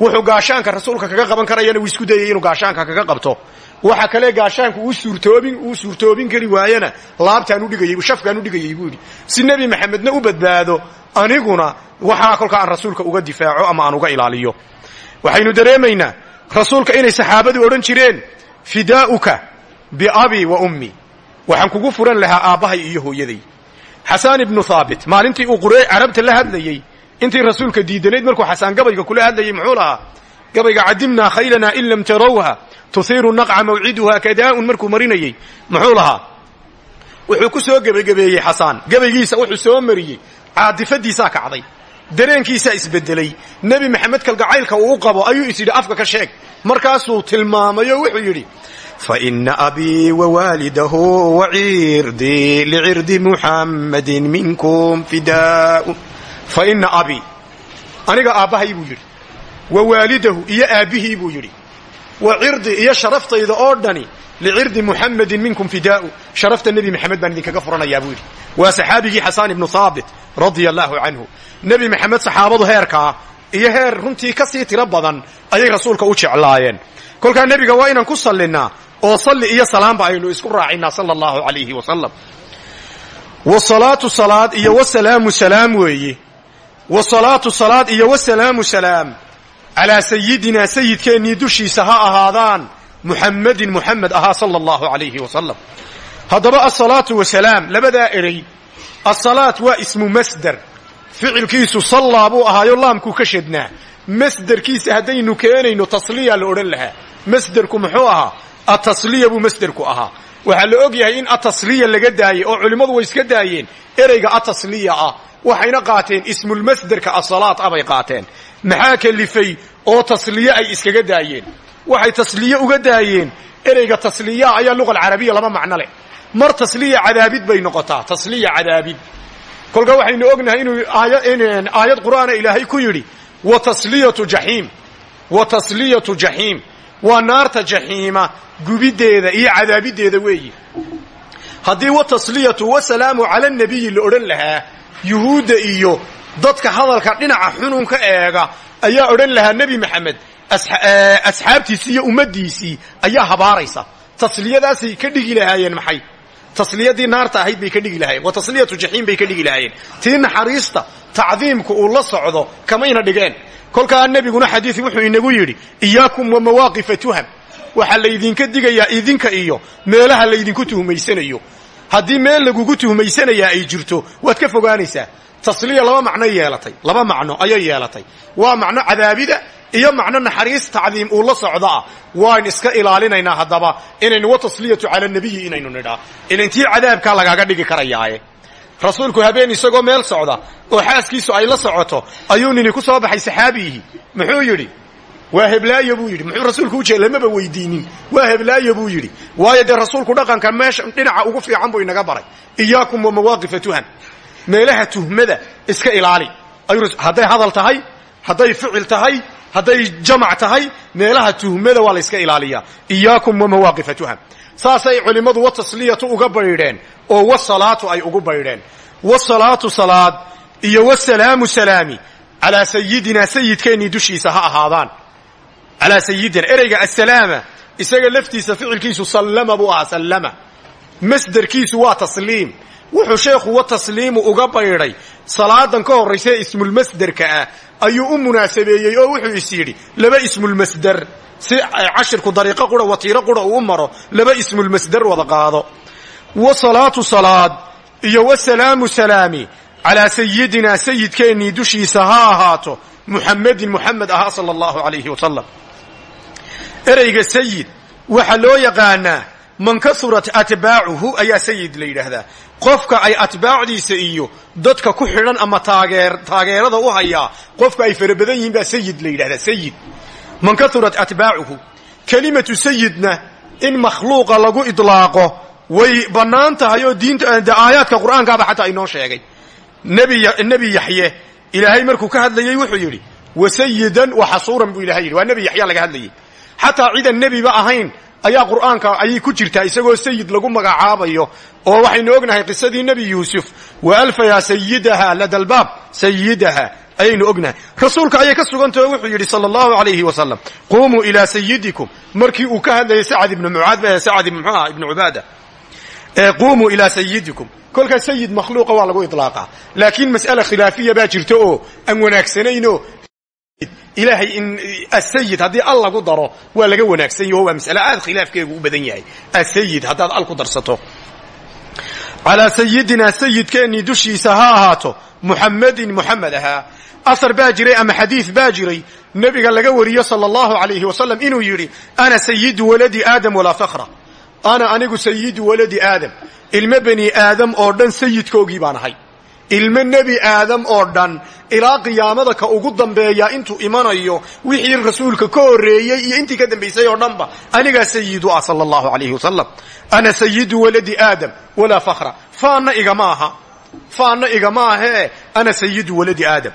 Wuxuu gaashaanka rasuulka kaga qaban karayana wuu isku dayay inuu gaashaanka kaga qabto. Waxa kale gaashaanku uu suurtoobin uu suurtoobin kari waayana laabtaan u dhigayay shafkaan u dhigayay buu yidhi. Si nebi maxamedna u badbaado aniguna waxaa kolka aan rasuulka uga difaaco ama aan uga ilaaliyo. Waxaynu dareemaynaa rasuulka inay saxaabadu odhan jireen fidaa'uka biabii wa ummi. Waxaan kugu furan lahaa aabbahay iyo hooyaday xasaan ibnu haabit maalintii uu qurey carabta la hadlayey intii rasuulka diidanayd markuu xasaan gabayga kula hadlayey muxuu gabayga cadimnaa khaylanaa in lam tarawha. Tuhiiru naqca mawciduha kadaa'un markuu marinayey muxuu wuxuu ku soo gebagabeeyey xasaan. Gabaygiisa wuxuu soo mariyey. Caadifadiisaa kacday. Dareenkiisaa isbedelay. Nebi maxamed kalgacaylka uu qabo ayuu is yidhi afka ka sheeg. Markaasuu tilmaamay oo wuxuu yidhi faina abii wawaalidahu wacirdii licirdi muxammadin minkum fidaau faina abii aniga aabbahay buu yidhi wa waalidahu iyo aabbihii buu yidhi wa cirdi iyo sharaftayda oo dhani licirdi muxammadin minkum fidaau sharafta nebi maxamed baan idinkaga furanayaa buu yidhi waa saxaabigii xasaan ibnu haabit radia allaahu canhu nebi maxamed saxaabadu heerkaa iyo heer runtii ka sii tiro badan ayay rasuulka u jeclaayeen kolkaa nebiga oo salli iyo salaamba aynu isku raacinaa sala allahu alayhi wasalam wasalaatu salaad iyo wasalaamu salaam weeye. Wasalaatu salaad iyo wasalaamu salaam calaa sayidinaa sayidkeennii dushiisa ha ahaadaan muxammadin muxamed ahaa sala allahu alayhi wasalam haddaba asalaatu wasalaam labadaa erey asalaat waa ismu masder ficilkiisu sallaa buu ahaayo laamkuu ka shadnaa. Masderkiisa haddaynu keenayno tasliya la odhan lahaa. Masderku muxuu ahaa atasliya buu masderku ahaa. Waxaa la og yahay in atasliya laga daayey oo culimmadu way iska daayeen ereyga atasliya ah waxayna qaateen ismulmasderka asalaat ah bay qaateen. Maxaa kalifay oo tasliye ay iskaga daayeen? Waxay tasliye uga daayeen ereyga tasliya ayaa luqa alcarabiya laba macno leh. Mar tasliya cadaabid bay noqotaa tasliya cadaabid. Kolkaa waxaynu ognahay inuu aayad qur'aana ilaahay ku yidhi wa tasliyatu jaxiim wa tasliyatu jaxiim waa naarta jaxiima gubiddeeda iyo cadaabideeda weeyi. Haddii wa tasliyatu wasalaamu cala nabiyi la odhan lahaa yuhuudda iyo dadka hadalka dhinaca xununka eega ayaa odhan lahaa nebi maxamed. Asxaabtiisii iyo ummaddiisii ayaa habaaraysa. Tasliyadaasay ka dhigi lahaayeen maxay? Tasliyadii naarta ahayd bay ka dhigi lahaayeen. Wa tasliyatu jaxiim bay ka dhigi lahaayeen. Tii naxariista tacdiimku uu la socdo kamayna dhigeen kolkaa nebiguna xadiid wuxuu inagu yidhi iyaakum wa mawaaqifa tuham waxaa laydinka digayaa idinka iyo meelaha laydinku tuhmaysanayo. Haddii meel lagugu tuhmaysanayaa ay jirto waad ka fogaanaysaa. Tasliya laba macno yeelatay laba macno ayay yeelatay. Waa macno cadaabida iyo macno naxariis tacdiim uu la socdo ah. Waan iska ilaalinaynaa haddaba inaynu wa tasliyatu cala nabiyi inaynu nidhaa. Ilantii cadaabkaa lagaaga dhigi karayaaye rasuulku habeen isagoo meel socda oo xaaskiisu ay la socoto ayuu nini ku soo baxay saxaabiyihi. Muxuu yidhi? Waa heblaayo buu yidhi. Muxuu rasuulku u jeeda lamaba weydiinin. Waa heblaayo buu yidhi. Waayo dee rasuulku dhaqanka meesha dhinaca ugu fiican buu inaga baray. Iyaakum wa mawaaqifa meelaha tuhmada iska ilaali. Hadday hadal tahay hadday ficil tahay hadday jamac tahay meelaha tuhmada waa la yska ilaaliyaa. Iyaakum wa mawaaqifa tuham saasay culimmadu wa tasliyatu uga baydheen oo wasalaatu ay ugu baydheen. Wasalaatu salaad iyo wasalaamu salaami calaa sayidina sayidkeennii dushiisa ha ahaadaan. Calaa sayidina ereyga assalaama isaga laftiisa ficilkiisu sallama buu ahaa sallama. Masderkiisu waa tasliim. Wuxuu sheekhu wa tasliimu uga baydhay. Salaadan ka horraysa ee ismulmasderka ah ayuu u munaasabeeyey oo wuxuu is yidhi laba ismulmasder si cashirku dariiqo qura watiiro qura uu u maro laba ismulmasder wada qaado. Wa salaatu salaad iyo wasalaamu salaami calaa sayidinaa sayidkeennii dushiisa ha ahaato muxamedin muxamed ahaa sala allahu alayhi wasalam ereyga sayid waxaa loo yaqaanaa man kasurat atbaacuhu ayaa sayid la yidhaahdaa qofka ay atbaacdiisa iyo dadka ku xidhan ama taageer taageerada u hayaa qofka ay fara badan yihiin baa sayid la yidhahdaa sayid man kasurat atbaacuhu kelimatu sayidna in makhluuqa lagu idlaaqo way bannaan tahay oo diinta aayaadka qur'aankaaba xataa inoo sheegay. Nebi yaxye ilaahay markuu ka hadlayey wuxuu yidhi wasayidan wa xasuuran buu ilahay yidhi. Waa nebi yaxya laga hadlayey xataa cidan nebiba ahayn ayaa qur'aanka ayay ku jirtaa isagoo sayid lagu magacaabayo oo waxaynu ognahay qisadii nebi yuusuf wa alfayaa sayidaha ladalbaab sayidaha ayaynu ognahay. Rasuulka ayay ka sugantah oo wuxuu yidhi sala allahu alayhi wasalam quumuu ilaa sayidikum markii uu ka hadlayay sacad ibnu mucaad sacad muxuu aha ibnu cubaada. Quumuu ilaa sayidikum kolkaa sayid makhluuqa waa lagu idlaaqaa laakiin mas'ala khilaafiya baa jirta oo aan wanaagsanaynoo ilaahay in asayid haddii al lagu daro waa laga wanaagsan yaho waa mas'ale aad khilaafkeegu u badan yahay. Asayid haddaad al ku darsato. Calaa sayidinaa sayidkeennii dushiisa ha ahaato muxamedin muxamed ahaa asar baa jiray ama xadiid baa jiray nebiga laga wariyo sala allahu alayhi wasalam inuu yidhi ana sayidu waladi aadam walaa fakhra. Ana anigu sayidu waladi aadam. Ilmo bani aadam oo dhan sayidkoogii baan ahay ilmo nebi aadam oo dhan ilaa qiyaamada ka ugu dambeeya intuu imanayo wixii rasuulka ka horreeyey iyo intii ka dambaysay oo dhanba anigaa sayidu ah sala allahu alayhi wasalam ana sayidu waladi aadam walaa fakhra. Faanna igama aha. Faanna igama ahee ana sayidu waladi aadam.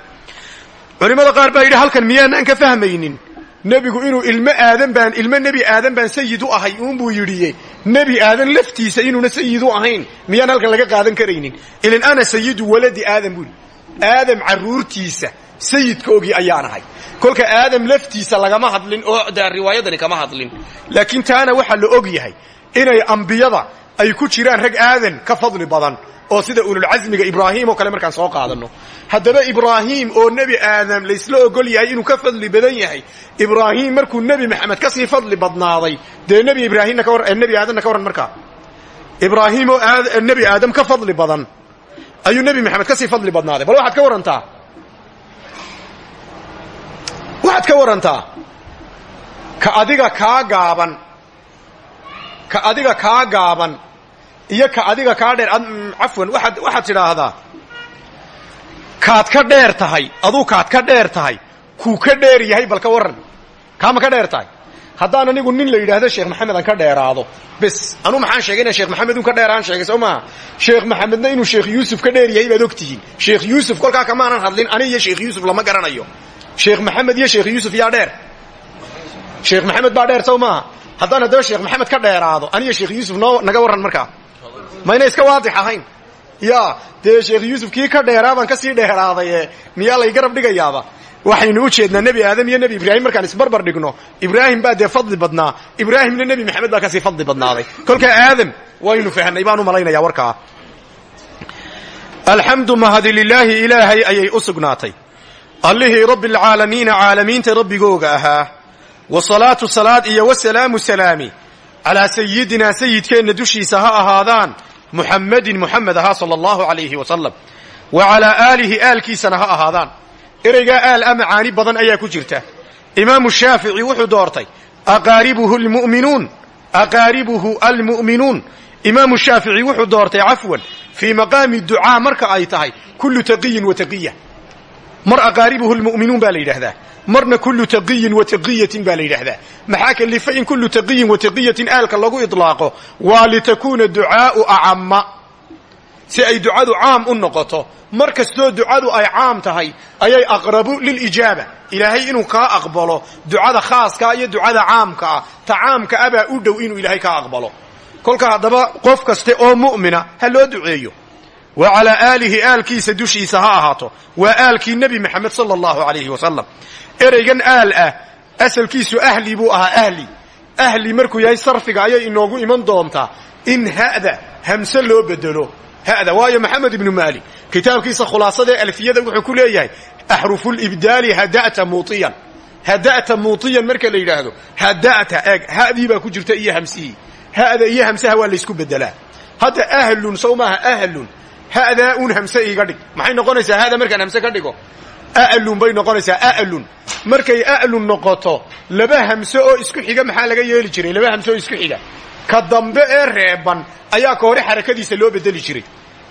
Culimmada qaar baa yidhi halkan miyaanaan ka fahmaynin nebigu inuu ilmo aadan baan ilmo nebi aadan baan sayid u ahay uunbuu yidhiye. Nebi aadan laftiisa inuuna sayid u ahayn miyaan halkan laga qaadan karaynin? Ilan ana sayidu waladi aadam buu yidhi. Aadam carruurtiisa sayidkoogii ayaan ahay. Kolka aadam laftiisa lagama hadlin oo de riwaayadani kama hadlin. Laakiin taana waxaa la og yahay inay ambiyada ay ku jiraan rag aadan ka fadli badan oo sida ululcasmiga ibraahim oo kale markaan soo qaadano. Haddaba ibraahim oo nebi aadam laysla ogol yahay inuu ka fadli badan yahay. Ibraahim markuu nebi maxamed ka sii fadli badnaaday dee nebi ibraahimna ka nebi aadanna ka warran markaa ibraahim oo nebi aadam ka fadli badan ayuu nebi maxamed ka sii fadli badnaaday. Bal waxaad ka warantaa waxaad ka warantaa ka adiga kaa gaaban. Ka adiga kaa gaaban iyo ka adiga kaa dheer cafwan waaad waxaad tidhaahdaa kaad ka dheer tahay aduu kaad ka dheer tahay kuu ka dheer yahay bal ka warran. Kaama ka dheer tahay. Haddaan anigu nin la yidhaahdo sheekh maxamed aan ka dheeraado. Bes anuu maxaan sheegay inaan sheekh maxamed un ka dheeraan sheegay soo maaha sheekh maxamedna inuu sheekh yuusuf ka dheer yahay baad ogtihiin. Sheekh yuusuf kolkaa kamaanan hadlin ani iyo sheekh yuusuf lama garanayo. Sheekh maxamed iyo sheekh yuusuf yaa dheer. Sheekh maxamed baa dheer sow maaha haddaan haddaba sheekh maxamed ka dheeraado aniyo sheekh yuusuf noo naga warran markaa mayna iska waadix ahayn. Ya dee sheekh yuusuf kii ka dheeraa baan ka sii dheeraadaye miyaa lay garab dhigayaaba? Waxaynu u jeednaa nebi aadam iyo nebi ibraahim markaan isbarbar dhigno. Ibraahim baa dee fadli badnaa. Ibraahimna nebi maxamed baa ka sii fadli badnaaday. Kolkaa aadam waynu fahnay baan u malaynayaa warkaa alxamdu mahadi lilaahi ayay u sugnaatay. Allihii rabbialcaalamiina caalamiinta rabbigooga ahaa. Wasalaatu salaad iyo wasalaamu salaami. Calaa sayidinaa sayidkeenna dushiisa ha ahaadaan muxammadin muxamed ahaa sala allahu alayhi wasalam wa calaa aalihi aalkiisana ha ahaadaan. Ereygaa aal a macaani badan ayaa ku jirta. Imaamu shaafici wuxuu doortay aqaaribuhu lmu'minuun aqaaribuhu almu'minuun. Imaamu shaafici wuxuu doortay cafwan fii maqaami ducaa marka ay tahay kullu taqiyin wa taqiya. Mar aqaaribuhu marna kullu taqiyin wa taqiyatin baa la yidhaahdaa. Maxaa kalifa in kullu taqiyin wa taqiyatin aalka lagu idlaaqo? Waa litakuuna ducaau acamma. Si ay ducadu caam u noqoto mar kastoo ducadu ay caam tahay ayay aqrabu lilijaaba ilaahay inuu kaa aqbalo ducada khaaskaa iyo ducada caamka ah ta caamka abaa u dhow inuu ilaahay kaa aqbalo. Kolka haddaba qof kaste oo mu'mina ha loo duceeyo. Wa calaa aalihi aalkiisa dushiisa ha ahaato. Waa aalkii nebi maxamed sala allahu alayhi wasalam ereygan aal ah. Asalkiisu ahli buu ahaa ahli. Ahli markuu yahay sarfiga ayay inoogu iman doontaa in ha'da hamse loo bedelo. Hada waayo maxamed ibnu maali kitaabkiisa khulaasadaee alfiyada wuxuu ku leeyahay axrufulibdaali hada'ta muiyan hada'ta muutiyan marka la yidhaahdo hada'ta eeg haddii baa ku jirta iyo hamsihii. Hada iyo hamsaha waa laysku bedelaa hadda ahlun sow ahlun hadaa un hamse iiga dhig. Maxay noqonaysaa hada markaan hamse ka dhigo alun bay noqonaysaa alun. Markay alun noqoto laba hamse oo isku xiga maxaa laga yeeli jiray? Laba hamse oo isku xiga. Ka dambe ee reeban ayaa ka hore xarakadiisa loo bedeli jiray.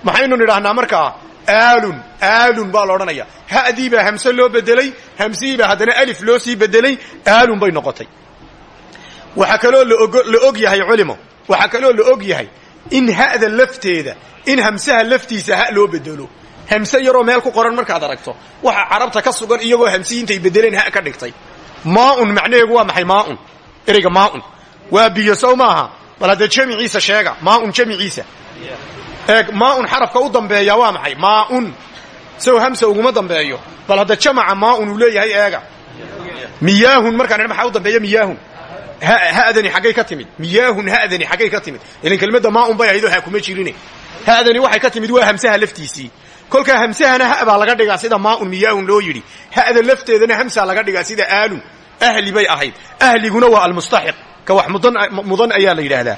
Maxaynu nidhahnaa markaa aalun aalun baa la odhanaya ha'dii baa hamse loo bedelay hamsihii baa haddana alif loo sii bedelay aalun bay noqotay. Waxaa kaloo la og yahay culimo waxaa kaloo la og yahay in ha'da lafteeda in hamsaha laftiisa ha loo bedelo hamse yaroo meel ku qoran markaad aragto. Waxa carabta ka sugan iyagoo hamsihii intay bedeleen ha ka dhigtay. Maaun macnaheegu waa maxay maaun? Ereyga maaun. Waa biyo sow maaha bal haddee jamiciisa sheega maaun jamiciisa eeg maaun xarafka u dambeeya waa maxay? Maaun. Sow hamsa uguma dambeeyo. Bal hadda jamaca maaun uu leeyahay eega. Miyaahun markaan maxaa u dambeeya miyaahun? Hadani xaggay ka timid. Miyaahun hadani xaggay ka timid. Ilan kelmadda maaun bay ahaydoo ha kuma jirine. Hadani waxay ka timid waa hamsaha laftiisii kolkaa hamsahana ha baa laga dhigaa sida maaun miyaahun loo yidhi. Ha'da lafteedana hamsaa laga dhigaa sida aalun. Ahli bay ahayd. Ahliguna waa almustaxiq ka wax mudan ayaa la yidhaahdaa.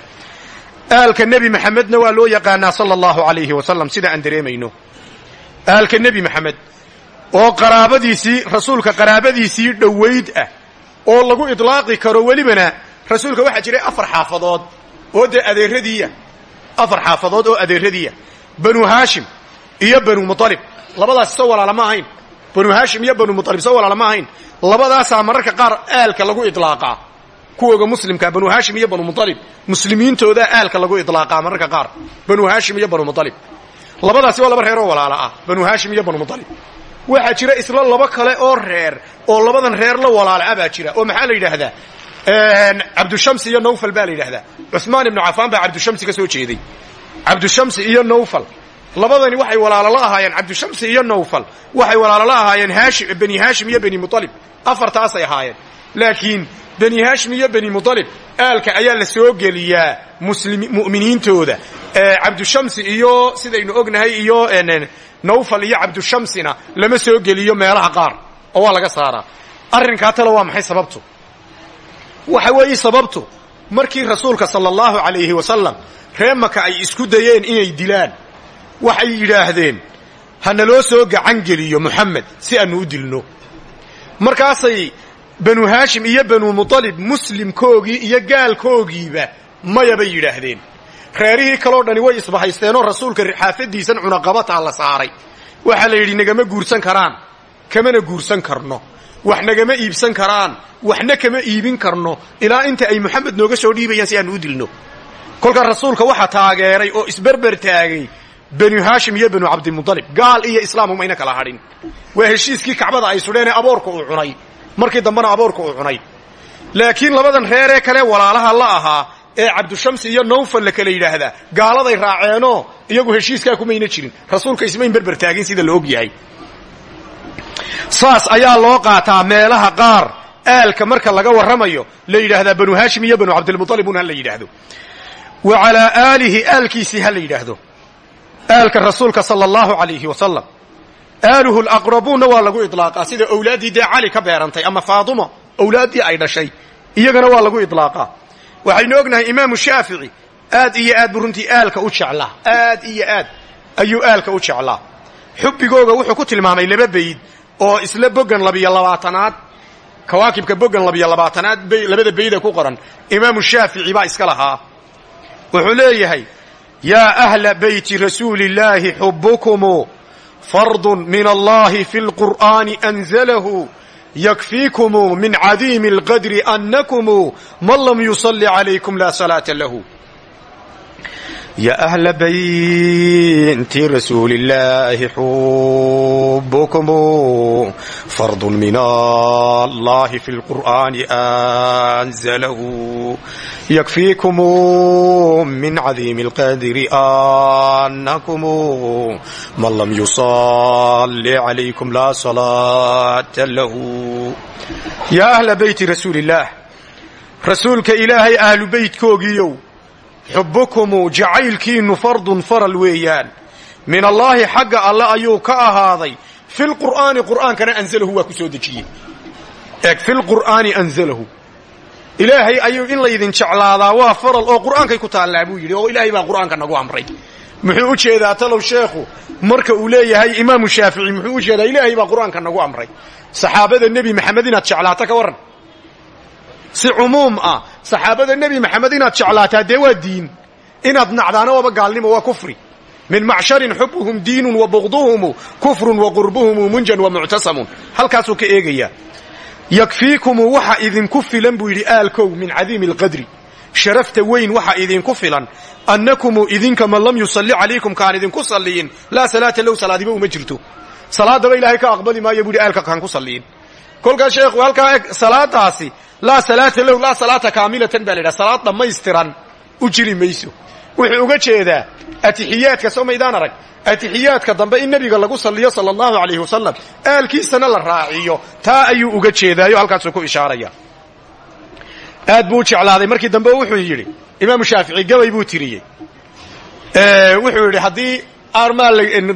Aalka nebi maxamedna waa loo yaqaanaa sala allahu alayhi wasalam sida aan dareemayno. Aalka nebi maxamed oo qaraabadiisii rasuulka qaraabadiisii dhowayd ah oo lagu idlaaqi karo welibana rasuulka waxaa jiray afar xaafadood oo dee adeeradiiya afar xaafadood oo adeeradiiya banu haashim iyo banu mualib labadaas soo walaala ma ahayn. Banu haashim iyo banu mualib soo walaala ma ahayn. Labadaasaa mararka qaar aalka lagu idlaaqaa kuwooga muslimka banu haashim iyo banu mualib muslimiintooda aalka lagu idlaaqaa mararka qaar. Banu haashim iyo banu mualib labadaasi waa laba reer oo walaala ah. Banu haashim iyo banu mualib waxaa jira isla laba kale oo reer oo labadan reer la walaala ah baa jira. Oo maxaa la yidhaahdaa? Cabdushamsi iyo nawfal baa la yidhahdaa cuثmaan ibnu cafaan baa cabdushamsi ka soo jeeday. Cabdushamsi iyo nawfal labadani waxay walaalo la ahaayeen cabdushamsi iyo nawfal. Waxay walaalo la ahaayeen haashim bani haashim iyo bani mualib afartaasay ahaayeen. Laakiin bani haashim iyo bani mualib aalka ayaa la soo geliyaa mu'miniintooda. Cabdushamsi iyo sidaynu ognahay iyo nawfal iyo cabdushamsina lama soo geliyo meelaha qaar. Oo waa laga saaraa. Arrinkaa tale waa maxay sababtu? Waxa weeye sababtu markii rasuulka sala allahu calayhi wasalam ree maka ay isku dayeen inay dilaan waxay yidhaahdeen hana loo soo gacan geliyo moxamed si aanu u dilno. Markaasay banu haashim iyo banu mutalib muslimkoogii iyo gaalkoogiiba maya bay yidhaahdeen. Reerihii kaloo dhani way isbahaysteenoo rasuulka xaafadiisan cunaqabataa la saaray. Waxaa la yidhi nagama guursan karaan kamana guursan karno. Wax nagama iibsan karaan waxna kama iibin karno ilaa inta ay moxamed nooga soo dhiibayaan si aanu u dilno. Kolkaa rasuulka waxaa taageeray oo isberber taagay banu haashim iyo banu cabdimualib gaal iyo islaam umayna kala hadhin. Waa heshiiskii kacbada ay sudheenee aboorka uu cunay. Markii dambena aboorka uu cunay. Laakiin labadan reeree kale walaalaha la ahaa ee cabdushamsi iyo nawfal la kala yidhaahdaa gaaladay raaceenoo iyagu heshiiskaa kumayna jirin. Rasuulka ismayn berber taagin sida la yahay. Saas ayaa loo qaataa meelaha qaar. Aalka marka laga warramayo la yidhaahdaa banu haashim iyo banu cabdilmualib un ha la yidhaahdo. Wa calaa aalihi aalkiisii ha la aalka rasuulka sala allahu calayhi wasalam aaluhu alaqrabuunna waa lagu idlaaqaa. Sida owlaaddii dee cali ka beerantay ama faaduma owlaaddii ay dhashay iyagana waa lagu idlaaqaa. Waxaynu ognahay imaamu shaafici aad iyo aad buu runtii aalka u jeclaa. Aad iyo aad ayuu aalka u jeclaa. Xubbigooga wuxuu ku tilmaamay laba bayd oo isla bogan labiyo labaatanaad kawaakibka bogan labiyo labaatanaad labada bayda ku qoran. Imaamu shaafici baa iska lahaa. Wuxuu leeyahay yaa ahla bayti rasuuli illaahi xubukumu fardun min allahi fi lqur'aani anzalahu yakfiikumu min cadiimi alqadri annakumu man lam yusalli calaykum laa salaata lahu ya ahla bayti rasuulillaahi xubukum fardun min allahi fi lqur'aani anzalahu yakfiikum min cadiimi alqadiri annakum man lam yusalli calaykum laa salaata lahu ya ahla beyti rasuulillaah rasuulka ilaahay ahlu beytkoogii xubukumu jacaylkiinnu fardun faral weeyaan. Min allaahi xagga alle ayuu ka ahaaday. Filqur'aani qur'aankana anzalahu waa ku soo dejiyey. Eeg filqur'aani anzalahu. Ilaahay ayuu in laydin jeclaadaa waa faral oo qur'aankay ku taallaa buu yidhi oo ilaahay baa qur'aanka nagu amray. Muxuu u jeedaa marka uu leeyahay imaamu shaafici muxuu u ilaahay baa qur'aanka nagu amray. Saxaabada nebi maxamed inaad jeclaato ka warran. Si cumuum ah saxaabada nebi maxamed inaad jeclaataa dee waa diin. Inaad nacdaana waaba gaalnimo waa kufri. Min macsharin xubuhum diinun wa bugduhumu kufrun wa qurbuhumu munjan wa muctasamun. Halkaasuu ka eegayaa. Yakfiikumu waxa idinku filan buu yidhi aalkow min cadiimi alqadri. Sharafta weyn waxa idinku filan. Annakumu idinka man lam yusalli calaykum kaan idinku salliyin. Laa salaata low salaadiba uma jirto. Salaadaba ilaahay ka aqbali maayo buu yidhi aalka kaan ku salliyin. Kolkaas sheekhu halkaa salaadaasi laa salaata lahu laa salaata kaamilatan baa la yidhaha salaad dhammaystiran u jiri mayso. Wuxuu uga jeedaa atixiyaadka soo maydaan arag atixiyaadka dambe in nebiga lagu salliyo sala allahu alayhi wasalam aalkiisana la raaciyo. Taa ayuu uga jeedaayo halkaasuu ku ishaaraya. Aad buu u jeclaaday. Markii dambe wuxuu yidhi imaamu shaafici gabay buu tiriyey. Wuxuu yidhi haddii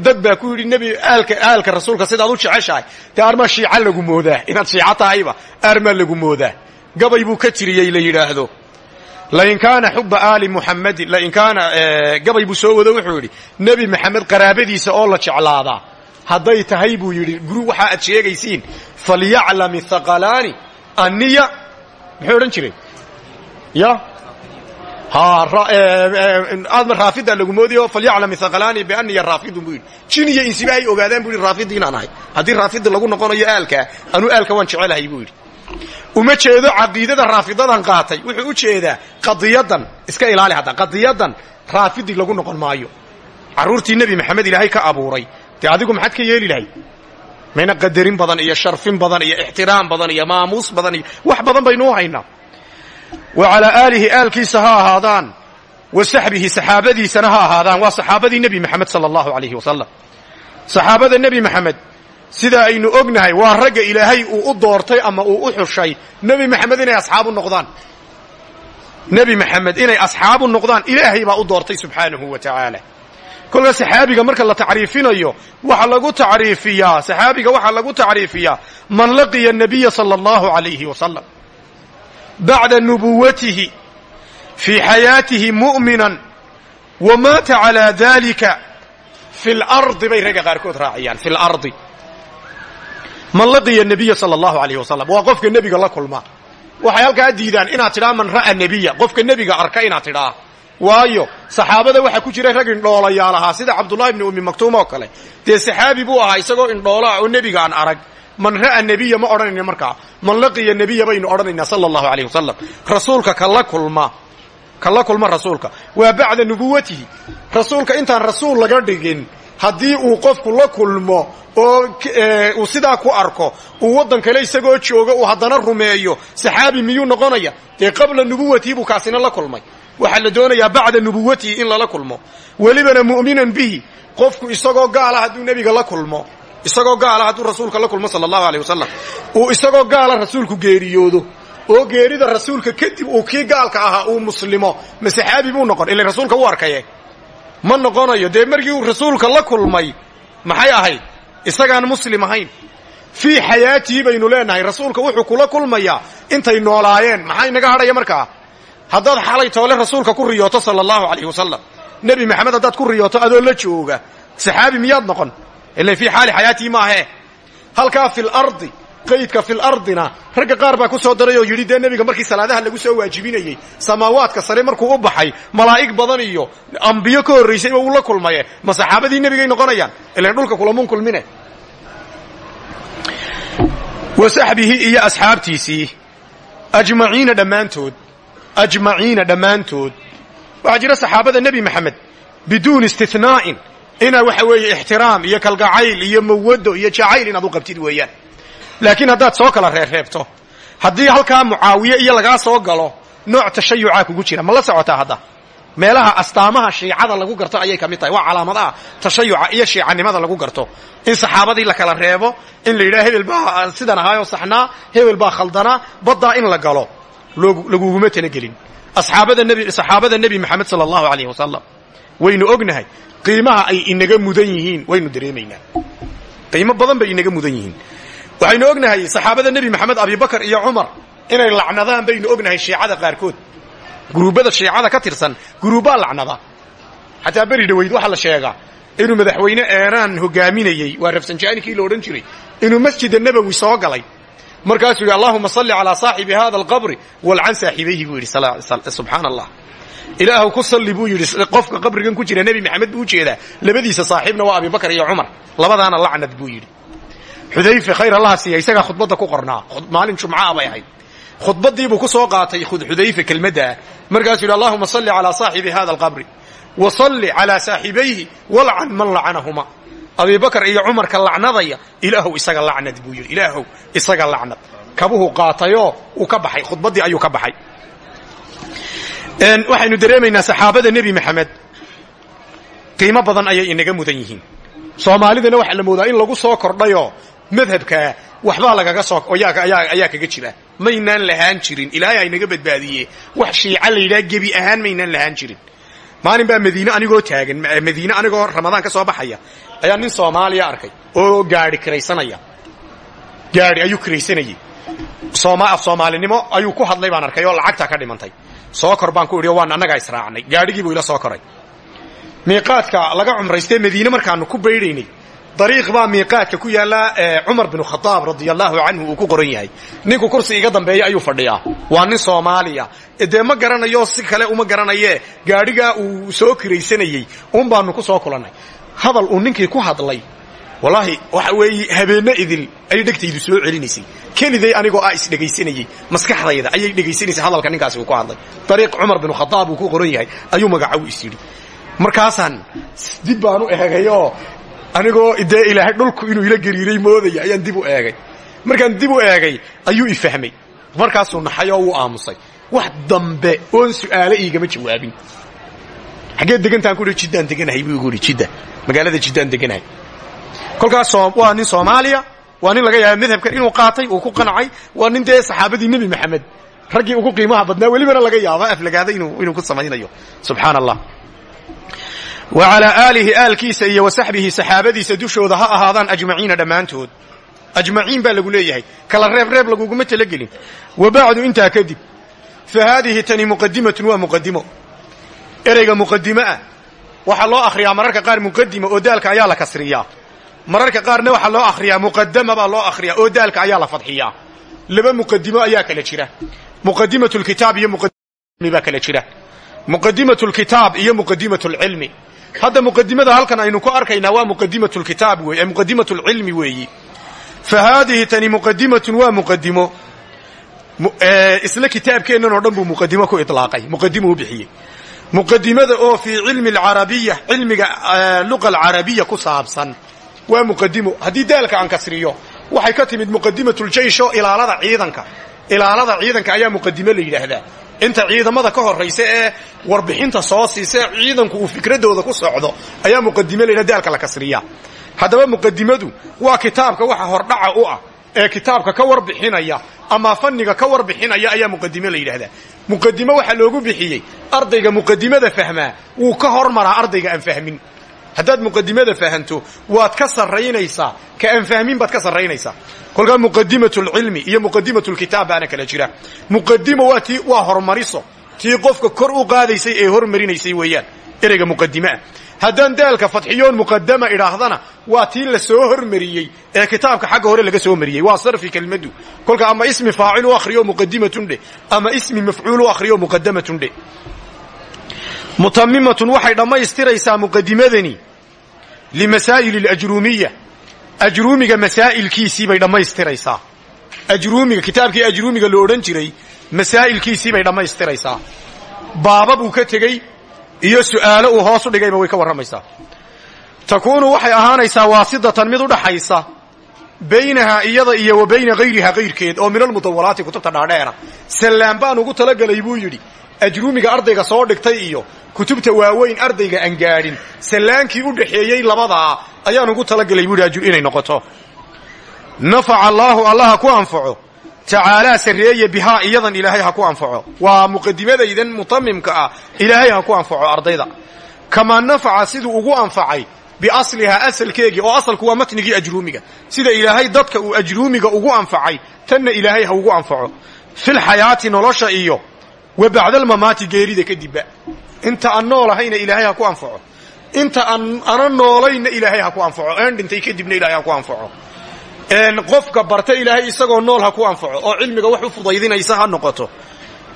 dad baa ku yidhi aalka rasuulka sidaad u jeceshahay dee armaa shiica lagu moodaa inaad shiico tahayba armaa lagu moodaa gabay buu ka tiriyey la yidhaahdo. Lain kaana xuba aali muxammadin lain kaana gabay buu soo wado wuxuu yidhi nebi maxamed qaraabadiisa oo la jeclaadaa hadday tahay buu yidhi guri waxaa aad sheegaysiin falyaclami thaqalaani aniya muxuu jiray? Ya? Aadma raafida lagu moodiyo falyaclam thaqalaani bianiya raafidun buu jin iyo insiba ogaadaan buu yidhi raafidi inaan ahay. Haddii raafidi lagu noqonayo anuu aalka waan jecelahay buu yidhi uma jeedo caqiidada raafidadan qaatay. Wuxuu u jeedaa qadiyadan iska ilaali hadda qadiyadan raafidi lagu noqon maayo. Carruurtii nebi maxamed ilaahay ka abuuray. Dee adigu maxaad ka yeeli lahay mayna qadarin badan iyo sharfin badan iyo ixtiraam badan iyo maamuus badan iyo wax badan baynuu haynaa. Wa calaa aalihi aalkiisa ha ahaadaan wa saxbihi saxaabadiisana ha ahaadaan waa saxaabadii nebi maxamed sala allahu alayhi wasalam saxaabada nebi maxamed sida aynu ognahay waa ragga ilaahay uu u doortay ama uu u xushay. Nebi maxamed inay asxaabu noqdaan. Nebi maxamed inay asxaabu noqdaan ilaahay baa u doortay subxaanahu wa tacaala. Kolka saxaabiga marka la tacriifinayo waxa lagu tacriifiyaa saxaabiga waxaa lagu tacriifiyaa man laqiya nabiya sala allahu alayhi wasalam bacda nubuwatihi fii xayaatihi mu'minan wa maata calaa dalika fi lardi bay ragga qaarkood raaciyaan fi man laqiya nabiya sala allahu alayh wasalam waa qofka nebiga la kulma. Waxay halkaa diidaan inaad tidhaa man ra'a nebiya qofka nebiga arka inaad tidhaa. Waayo saxaabada waxaa ku jira rag indhoolayaal ahaa sida cabdullahi ibni ummi maktuum oo kale. Dee saxaabi buu ahaa isagoo indhoolo ah oo nebiga aan arag man ra'a nebiya ma odhanayna markaa. Man laqiya nebiya baynu odhanaynaa sala allahu alayh wasalam rasuulka kala kulma. Kala kulma rasuulka. Waa bacda nubuwatihi. Rasuulka intaan rasuul laga dhigin haddii uu qofku la kulmo oo uu sidaa ku arko uu waddan kale isagoo joogo uu haddana rumeeyo saxaabi miyuu noqonaya? Dee qabla nubuwatihi buu kaasina la kulmay. Waxaa la doonayaa bacda nubuwatihi in lala kulmo. Welibana mu'minan bihi qofku isagoo gaala hadduu nebiga la kulmo. Isagoo gaala hadduu rasuulka la kulmo sala allahu aleyh wasalam uu isagoo gaala rasuulku geeriyoodo. Oo geerida rasuulka kadib uu kii gaalka ahaa uu muslimo. Ma saxaabi buu noqon? Ila rasuulka u arkaye ma noqonayo dee markii uu rasuulka la kulmay maxay ahayd? Isagaan muslim ahayn. Fii xayaatihi baynu leenahay rasuulka wuxuu kula kulmayaa intay noolaayeen. Maxaa inaga hadhaya markaa haddaad xalay toole rasuulka ku riyooto sala allahu alayh wasalam nebi maxamed haddaad ku riyooto adoo la jooga saxaabi miyaad noqon? Ila fii xaali xayaatihi maahe. Halkaa fi lardi qaydka fi lardina ragga qaar baa ku soo daray oo yidhi dee nebiga markii salaadaha lagu soo waajibinayey samaawaadka sare markuu u baxay malaa'ig badan iyo ambiyo ka horraysayba uu la kulmaye ma saxaabadii nebigay noqonayaan? Ilan dhulka kulamun kulmine wa saxbihi iyo asxaabtiisii ajmaciina dhammaantood ajmaciina dhammaantood. Waxaa jira saxaabada nebi maxamed biduuni istinaa'in inaad waxa weeye ixtiraam iyo kalgacayl iyo mawado iyo jacayl inaad u qabtid weeyaan laakiin haddaad soo kala reerreebto haddii halkaa mucaawiye iyo lagaa soo galo nooc tashayucaa kugu jira. Ma la socotaa hadda? Meelaha astaamaha shiicada lagu garto ayay ka mid tahay. Waa calaamadaha tashayuca iyo shiicanimada lagu garto. In saxaabadii la kala reebo in la yidhaha hebel baa sidan ahaayoo saxnaa hebel baa khaldanaa baddaa in la galo. Laguguma talagelin saxaabada nebi maxamed sala allahu alayh wasalam waynu ognahay qiimaha ay inaga mudan yihiin waynu dareemaynaa. Qiimo badan bay inaga mudan yihiin waxaynu ognahay saxaabada nebi maxamed abibakar iyo cumar inay lacnadaan baynu ognahay shiicada qaarkood. Guruubbada shiicada ka tirsan guruubbaa lacnada. Xataa beri dhaweyd waxaa la sheegaa inuu madaxweyne eeraan hogaaminayey waa rafsanjaanikii la odhan jiray. Inuu masjida nabowi soo galay. Markaasuu yidhi allahuma salli calaa saaxibi hada alqabri walcan saaxibayhi buu yidhi subxaana allah ilaahu ku salli buu yidhi qofka qabrigan ku jira nebi maxamed buu u jeedaa labadiisa saaxiibna waa abibakar iyo cumar. Labadaana lacnad buu yidhi xudayfe khayr allaha siiya isagaa khudbadda ku qornaa maalin jumcaa bay ahayd. Khudbadiibuu ku soo qaatay xudayfe kelmaddaa markaasuu yidhi allahuma salli calaa saaxibi hada alqabri wa salli calaa saaxibayhi walcan man lacanahuma abibakar iyo cumarka lacnadaya ilaahow isaga lacnad buu yidhi. Ilaahow isaga lacnad. Kabuhu qaatayoo uu ka baxay. Khudbaddii ayuu ka baxay. Waxaynu dareemaynaa saxaabada nebi maxamed. Qiimo badan ayay inaga mudan yihiin. Soomaalidana waxaa la moodaa in lagu soo kordhayoo madhabkaa waxbaa lagaga soo ayaa kaga jira. Maynaan lahaan jirin. Ilaahay aynaga badbaadiye wax shiica la yidhaha gebi ahaan maynaan lahaan jirin. Maalin baa madiine anigoo taagan. Madiine anigoo ramadaan ka soo baxaya. Ayaa nin soomaaliya arkay oo gaari kiraysanaya. Gaari ayuu kiraysanayey af soomaalinimo ayuu ku hadlay baan arkay oo lacagtaa ka dhimantay. Soo kor baan ku idhi waan annagaa israacnay. Gaadhigii buu ila soo koray. Miiqaadka laga cumraystee madiine markaanu ku baydhaynay dariiq baa miiqaadka ku yaalla cumar binu khadaab radia allaahu canhu uu ku qoran yahay. Ninku kursi iga dambeeya ayuu fadhiyaa. Waa nin soomaaliya. Dee ma garanayo si kale uma garanayee? Gaadhigaa uu soo kiraysanayey un baanu ku soo kulannay. Hadal uu ninkii ku hadlay wallaahi waxa weeye habeenno idil ayay dhegtaydu soo celinaysay. Keliday anigoo ah isdhegaysanayey maskaxdayda ayay dhegaysanaysay hadalka ninkaasi uu ku hadlay. Dariiq cumar binu khadaab uu ku qoran yahay ayuu magacabu is yidhi. Markaasaan dib baan u eegayoo anigoo dee ilaahay dhulku inuu ila gariiray moodaya ayaan dib u eegay. Markaan dib u eegay ayuu i fahmay. Markaasuu naxay oo wuu aamusay. Wax dambe oon su'aale iigama jawaabin. Xaggee degantaan ku jiddaan deganahay buu igu ihi magaalada jiddaan deganahay. Kolkaas waa soomaaliya waa laga yaaba madhabkan inuu qaatay uu ku qancay waa nin dee saxaabadii nebi maxamed. Raggii ugu qiimaha badnaa welibana laga yaaba aflagaada inuu ku samaynayo. Subxaana allah wa calaa aalihi aalkiisa iyo wa saxbihi saxaabadiisa dushooda ha ahaadaan ajmaciina dhammaantood. Ajmaciin baa lagu leeyahay. Kala reeb reeb laguguma talagelin. Wa bacdu intaa kadib fa haadihi tani muqadimatun waa muqadimo ereyga muqadimo ah waxaa loo akhriyaa mararka qaar muqadima oo daalka ayaa la kasriyaa. Mararka qaarna waxaa loo akhriyaa muqadama baa loo akhriyaa oo daalka ayaa la fadxiyaa. Laba muqadimo ayaa kala jira. Muqadimatu lkitaab iyo muqadimi baa kala jira. Muqadimatu lkitaab iyo muqadimatu lcilmi hadda muqadimada halkan aynu ku arkaynaa waa muqadimatu lkitaab wey muqadimatu lcilmi weeyi. Fa haadihi tani muqadimatun waa muqadimo isla kitaabkeennan oo dhan buu ku ilaaqay muqadimo u bixiyey. Muqadimada oo fii cilmi alcarabiya cilmiga luqa alcarabiya ku saabsan waa muqadimo haddii daalka aan kasriyo waxay ka timid muqadimatljeish oo ilaalada ciidanka. Ilaalada ciidanka ayaa muqadimo la yidhaahdaa inta ciidamada ka horaysa ee warbixinta soo siisa ciidanku uu fikradooda ku socdo ayaa muqadimo la yidhahda daalka la kasriya haddaba muqadimadu waa kitaabka waxa hordhaca u ah ee kitaabka ka warbixinaya ama fanniga ka warbixinaya ayaa muqadime la yidhahdaa. Muqadime waxaa loogu bixiyey ardayga muqadimada fahmaa wuu ka hormaraa ardayga aan fahmin haddaad muqadimada fahanto waad ka sarraynaysaa ka aan fahmin baad ka sarraynaysaa kolkaa muqadimatu lcilmi iyo muqadimatu lkitaab baana kala jira. Muqadima waa hormariso. Tii qofka kor u qaadaysay ee hormarinaysay weeyaan. Ereyga muqadimeah haddaan daalka fadxiyoon muqadama idhaahdana waa tii la soo hormariyey ee kitaabka xagga hore laga soo mariyey. Waa sarfi kelmadu. Kolka ama ismi faacil u akhriyo muqadimatun ama ismi mafcuul u akhriyo muqadamatun mutamimatun waxay dhammaystiraysaa muqadimadani limasaa'il alajruumiya ajruumiga masaa'ilkiisii bay dhammaystiraysaa. Ajruumiga kitaabkii ajruumiga lo odhan jiray masaa'ilkiisii bay dhammaystiraysaa. Baabab uu ka tegey iyo su'aalo uu hoos u dhigayba way ka warramaysaa. Takuunu waxay ahaanaysaa waasidatan mid u dhaxaysa baynaha iyada iyo wa bayna hayriha kayrkeed oo min almudawalaati kutubta dhaadheera. Sallaan baan ugu talagelay buu yidhi ajruumiga ardayga soo dhigtay iyo kutubta waaweyn ardayga aan gaadhin sallaankii u dhaxeeyey labadaa ayaan ugu talagelay buu yidhi inay noqoto. Nafaca allaahu allah ha ku anfaco. Tacaalaa sarreeye bihaa iyadan ilaahay ha ku anfaco. Waa muqadimadaydan mutamimka ah ilaahay ha ku anfaco ardayda. Kamaa nafaca siduu ugu anfacay biaslihaa asalkeegii oo asalku waa matnigii ajruumiga sida ilaahay dadka uu ajruumiga ugu anfacay tanna ilaahay ha ugu anfaco. Filxayaati nolosha iyo wa bacdalmamaati geerida kadibba inta aan noolahayna ilaahay ha ku anfaco. Inta aan ana noolayna ilaahay ha ku anfaco. Dhintay kadibna ilahay ha ku anfaco. Qofka barta ilaahay isagoo nool ha ku anfaco oo cilmiga wax u fudaydinaysa ha noqoto.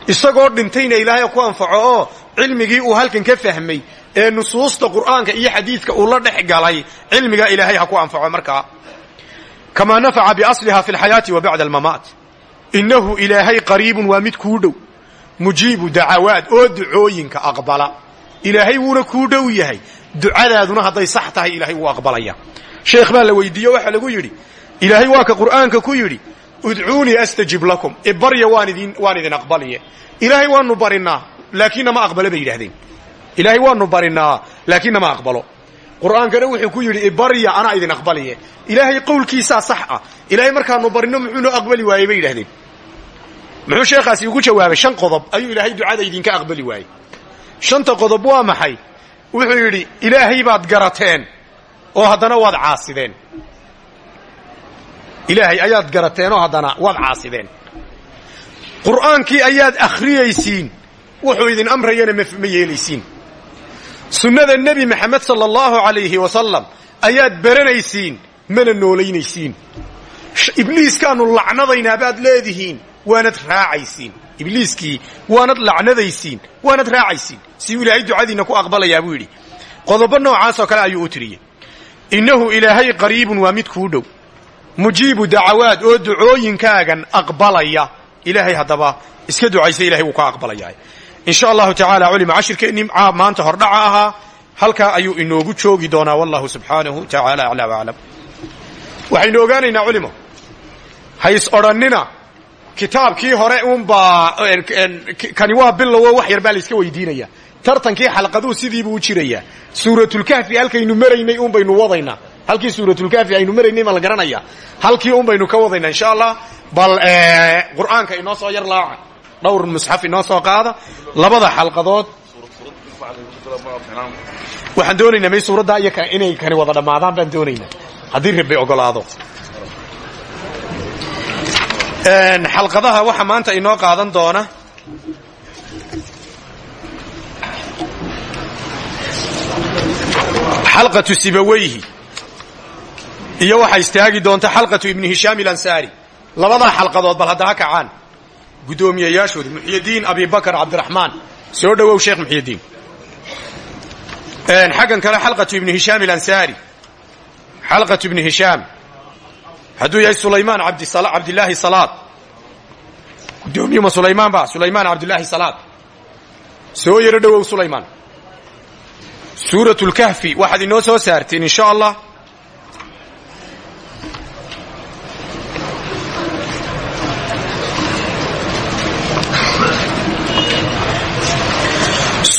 Isagoo dhintayna ilaahay ha ku anfaco oo cilmigii uu halkan ka fahmay ee nusuusta qur'aanka iyo xadiidka uu la dhex galay cilmigaa ilaahay ha ku anfaco markaa. Kamaa nafaca biasliha fi lxayaati wa bacda almamaat. Innahu ilaahay qariibun waa mid kuu dhow mujiibu dacawaad oo ducooyinka aqbala. Ilaahay wuuna kuu dhow yahay. Ducadaaduna hadday sax tahay ilaahay wuu aqbalaya. Sheekh baa la weydiiyo waxaa lagu yidhi ilaahay waa ka qur'aanka ku yidhi udcuunii astajib lakum ibarya idin waan idin aqbaliye. Ilaahay waanu barinaa laakiinna ma aqbalo bay yidhahdeen ilaahay waanu barinaa laakiinna ma aqbalo. Qur'aankana wuxuu ku yidhi ibarya anaa idin aqbaliye. Ilaahay qowlkiisaa sax ah. Ilaahay markaanu barino muxuu noo aqbali waayey bay yidhahdeen muxuu sheekhaasi ugu jawaabay shan qodob ayuu ilaahay ducada idinka aqbali waayey. Shanta qodob waa maxay? Wuxuu yidhi ilaahay baad garateen oo haddana waad caasideen ilaahay ayaad garateen oo haddana waad caasideen qur'aankii ayaad akhriyaysiin wuxuu idin amrayana ma yeelaysiin. Sunnada nebi maxamed sala allahu alayhi wasalam ayaad baranaysiin mana noolaynaysiin. Ibliiskaanu lacnadaynaa baad leedihiin waanad raacaysiin. Ibliiskii waanad lacnadaysiin waanad raacaysiin. Siuu ilaahay ducadiinna ku aqbalayaa buu yidhi. Qodobo noocaasoo kale ayuu u tiriyey innahu ilaahay qariibun waa mid kuu dhow. Mujiibu dacawaad oo ducooyinkaagan aqbalaya. Ilaahay haddaba iska ducaysa ilahay wuu ka aqbalayaa. In sha allahu tacaala culima cashirkeennii maanta hordhaca ahaa. Halkaa ayuu inoogu joogi doonaa. Wallahu subxaanahu tacaala aclaa waclam waxaynu ogaanaynaa culimo. Hays odhannina kitaabkii hore uunbaa kani waa bilowo wax yar baa la iska weydiinaya. Tartankii xalqaduu sidiibuu u jirayaa suuratulkahfi halkaynu maraynay uun baynu wadaynaa halkii suuratulkahfi aynu maraynay ma la garanaya. Halkii un ka wadaynaa insha allah bal qur'aanka inoo soo yar laaca. Dhowr musxaf inoo soo qaada. Labada xalqadood. Waxaan doonaynaa may suuraddaa iyo inay kani wada dhammaadaan baan doonaynaa haddii rabbay ogolaado xalqadaha waxa maanta inoo qaadan doona. Xalqatu sibawayhi. Iyo waxaa istaagi doonta xalqatu ibni hishaam ilansaari labadaa xalqadood bal hadda ha kacaan. Guddoomiyayaashooda muxyidiin abibakar cabdiraxmaan soo dhowow sheekh muxyidiin xaggan kale xalqatu ibni hishaam ilansaari xalqatu ibni hishaam hadduu yahay sulaymaan cabdilaahi salaad. Guddoomiyuma sulaymaan ba sulaymaan cabdilaahi salaad. Soo yaro dhowow sulaymaan. Suurat lkahfi waxaad inoo soo saarteen insha allah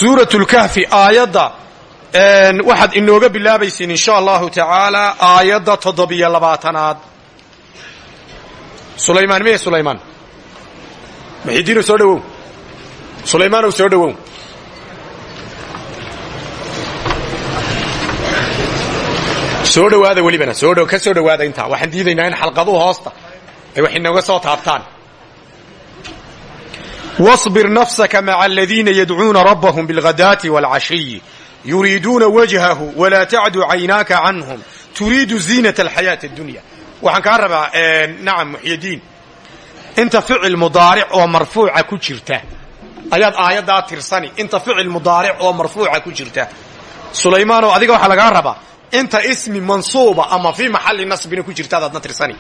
suurat lkahfi aayadda waxaad inooga bilaabaysiin insha allahu tacaala aayadda toddobiyo labaatanaad sulaymaan miye sulaymaan muxidiinow soo dhowow sulaymaanow soo dhowow soo dhowaada welibana soo ka soo dhowaada intaa waxaan diidaynaa in xalqaduhu hoosta ay wax inooga soo taabtaan واصبر نفسك مع الذين يدعون ربهم بالغداة والعشي يريدون وجهه ولا تعد عيناك عنهم تريد زينة الحياة الدنيا waxaan kaa rabaa nacam muxyidiin inta ficil mudaaric oo marfuuca ku jirta ayaad aayaddaa tirsani. Inta ficil mudaaric oo marfuuca ku jirta. Sulaymaanow adiga waxaa lagaa rabaa inta ismi mansuuba ama fii maxalli nasbina ku jirta adaadna tirsani.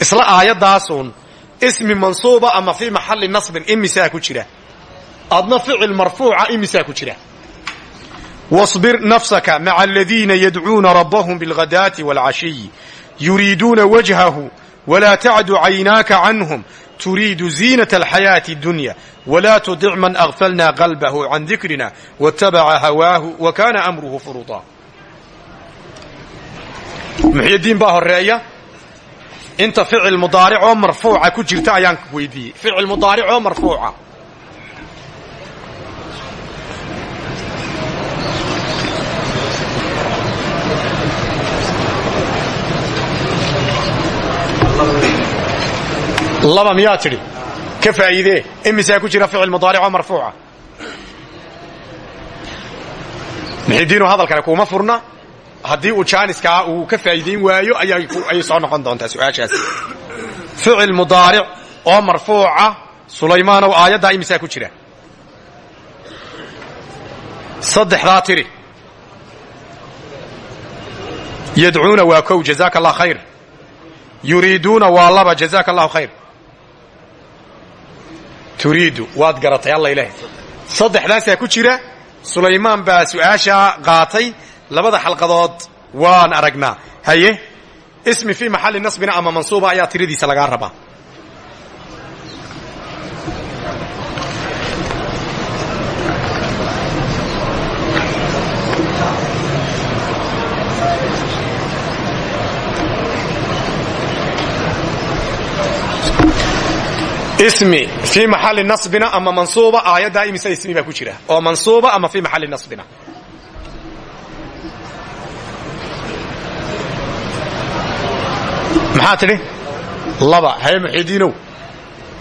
Isla aayaddaasuun ismi mansuuba ama fii maxalli nasbin imisaa ku jira. Adna ficil marfuuca imisaa ku jira. Wasbir nafsaka maca aladiina yadcuuna rabbahum bilghadaati waalcashiyi yuriiduuna wajhahu walaa tacdu caynaaka canhum turiidu ziinata alxayaati اdunya wla tudic man agfalna qalbahu can dikrina watabaca hawaahu wa kaana amruhu furuuطa muxyidiin baa horreeya inta ficil mudaaric oo marfuuca ku jirta ayaan weydiiyey ficil mudaaric oo marfuuca laba miyaa tidhi ka faa'iidee imisaa ku jira ficil mudaaric oo marfuuca. Muxidiinu hadalkale kuuma furna haddii uu jaaniskaa uu ka faa'iidayn waayo ayay soo noqon doontaa su'aashaasi ficil mudaaric oo marfuuca sulaymaanow aayaddaa imisaa ku jira. Saddexdaa tidhi yadcuuna waa kow jazaaka allah khayr. Yuriiduuna waa laba jazaaka allahu khayr turiidu waad garatay alla ilaah saddexdaasaa ku jira sulaymaan baa su'aashaa qaatay labada xalqadood waan aragnaa haye ismi fii maxalli nasbina ama mansuuba ayaa tiradiisa lagaa rabaa ismi fii maxalli nasbina ama mansuuba aayaddaa imisa ismi baa ku jira. Oo mansuuba ama fii maxalli nasbina. Maxaa tidhi? Laba haye muxidiinow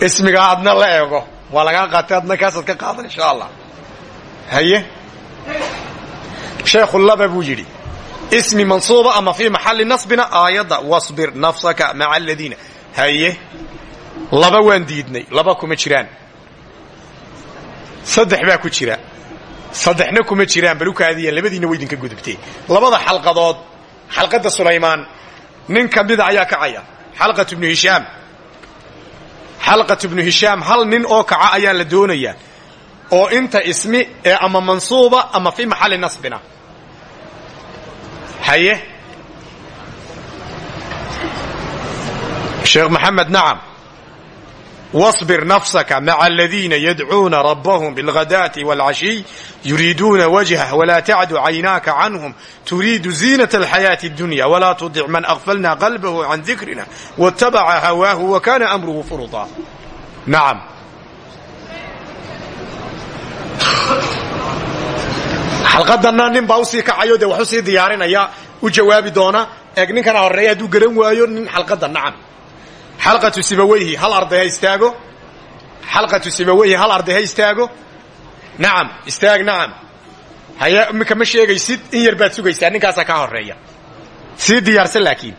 ismigaa adna la eego. Waa lagaa qaatay adna kaasaad ka qaadan insha allah haye? Sheekhu laba buu yidhi ismi mansuuba ama fii maxalli nasbina aayadda wasbir nafsaka maca aladiina haye laba waan diidnay laba kuma jiraan. Saddex baa ku jira. Saddexna kuma jiraan balukaadiya labadiinna waydinka gudubtee. Labada xalqadood xalqadda sulaymaan nin ka mida ayaa kacaya. Xalqatu bnu hishaam. Xalqatu bnu hishaam hal nin oo kaca ayaa la doonayaa oo inta ismi ee ama mansuuba ama fii maxalli nasbina. Haye? Sheekh maxamed nacam واصبر نفسك مع الذين يدعون ربهم بالغداة والعشي يريدون وجهه ولا تعد عيناك عنهم تريد زينة الحياة الدنيا ولا تطع من أغفلنا قلبه عن ذكرنا واتبع هواه وكان أمره فرطا نعم xalqadana nin baa usii kacayo dee wax usii diyaarinaya u jawaabi doona eeg ninkana horeeya hadduu garan waayo nin xalqada nacam xalqatu sibaweyhi hal arday ha istaago? Xalqatu sibaweyhi hal arday ha istaago? Nacam istaag nacam haya iminka ma sheegaysid in yar baad sugaysaa ninkaasaa kaa horreeya sii diyaarsan laakiin.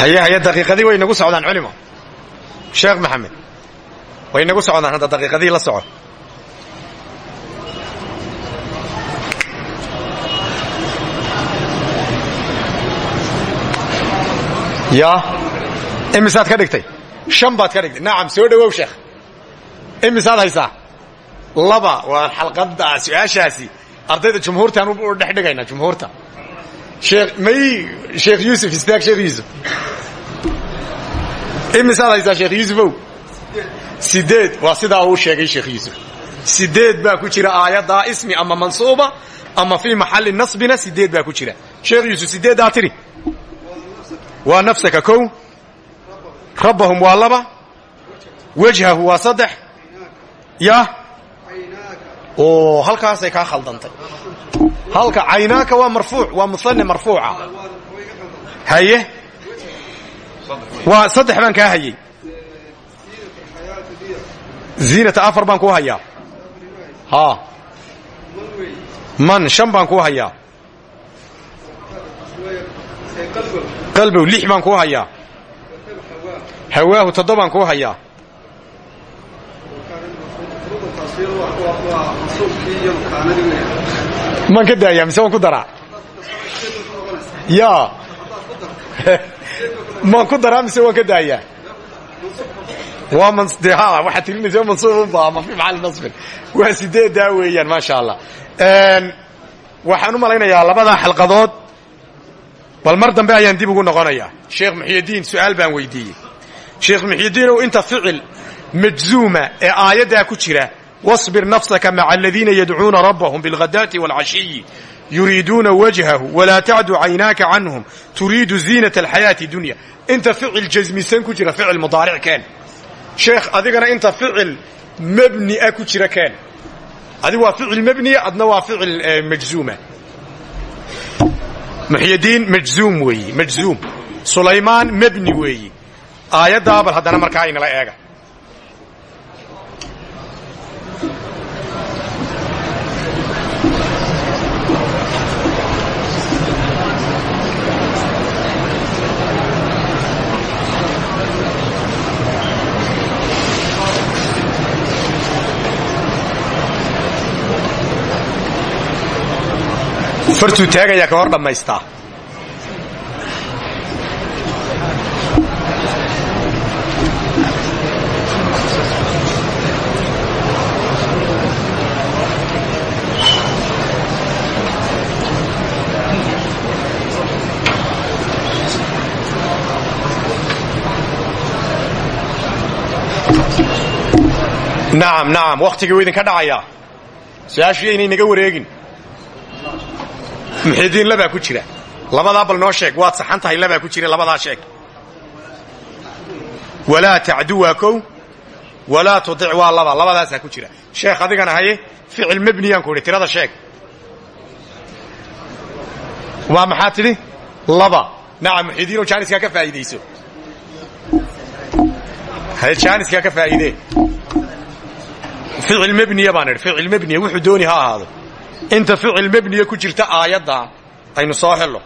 Haye haye daqiiqadii way nagu socdaan culimo. Sheekh way nagu socdaan hadda daqiiqadii la soco ya. Imisaad ka dhigtay shan baad ka dhigtay nacam soo dhowow sheekh imisaad haysaa laba waa xalqada su'aashaasi ardayda jumhuurtaan u dhex dhigaynaa jumhuurta. May sheekh yuusuf istaag sheekh yuusuf. Imisaad haysaa sheekh yuusufow sideed waa sidaa uu sheegay sheekh yuusuf sideed baa ku jira aayaddaa ismi ama mansuuba ama fii maxalli nasbina sideed baa ku jira. Sheekh yuusuf sideeddaa tiri. Waa nafsaka kow. Rabbahum waa laba. Wajhahu waa saddex. Ya? Oo halkaasay kaa khaldantay. Halka caynaaka waa marfuuc waa musanne marfuuca. Haye? Waa saddex baan kaa hayey ziinata afar baan kuu hayaa. Haa man shan baan kuu hayaa. Qalbow lix baan kuu hayaa. Hawaahu toddobaan kuu hayaa. Maan ka daayaa mise waan ku daraa? Ya [LAUGHS] maan ku daraa mise waan ka daayaa waxaa tilinaysa mansuubunba ama fi macal nasbin. Waa sideedaa weeyaan maasha allah waxaan u malaynayaa labada xalqadood bal mar dambe ayaan dib ugu noqonayaa. Sheekh muxyidiin su'aal baan weydiiyey. Sheekh muxyidiinow inta ficil majzuuma ee aayaddaa ku jira wasbir nafsaka maca aladiina yadcuuna rabbahum bilghadaati waalcashiyi yuriiduuna wajhahu walaa tacdu caynaaka canhum turiidu ziinata alxayaati dunya. Inta ficil jasmisan ku jira ficil mudaaric keen sheekh adigana inta ficil mabni ah jira keen. Adigu waa ficil mabniya adna waa ficil eh, majzuuma muxyidiin majzuum weeyi majzuum. Sulaymaan mabni weeyi. Aayaddaa bal haddana markaa inala eega. Fartuu taagayaa ka hor dhammaystaa nacam nacam wakhtigii wuu idinka dhacayaa su'aashu yaynay naga wareegin muxidiin labaa ku jira. Labadaa bal noo sheeg waad saxan tahay labaa ku jira labadaa sheeg. Walaa tacdu waa kow walaa tudic waa laba labadaasaa ku jira. Sheekh adigana haye ficil mebniyaan ku idhi tirada sheeg. Waa maxaa tidhi? Laba. Nacam muxidiinow jaaniskaa ka faa'iidayso. Haye jaaniskaa ka faa'iidee ficil mebniya baan idhi ficil mebniya wuxuu dooni ha ahaado inta ficil mebniya ku jirta aayadda aynu soo hello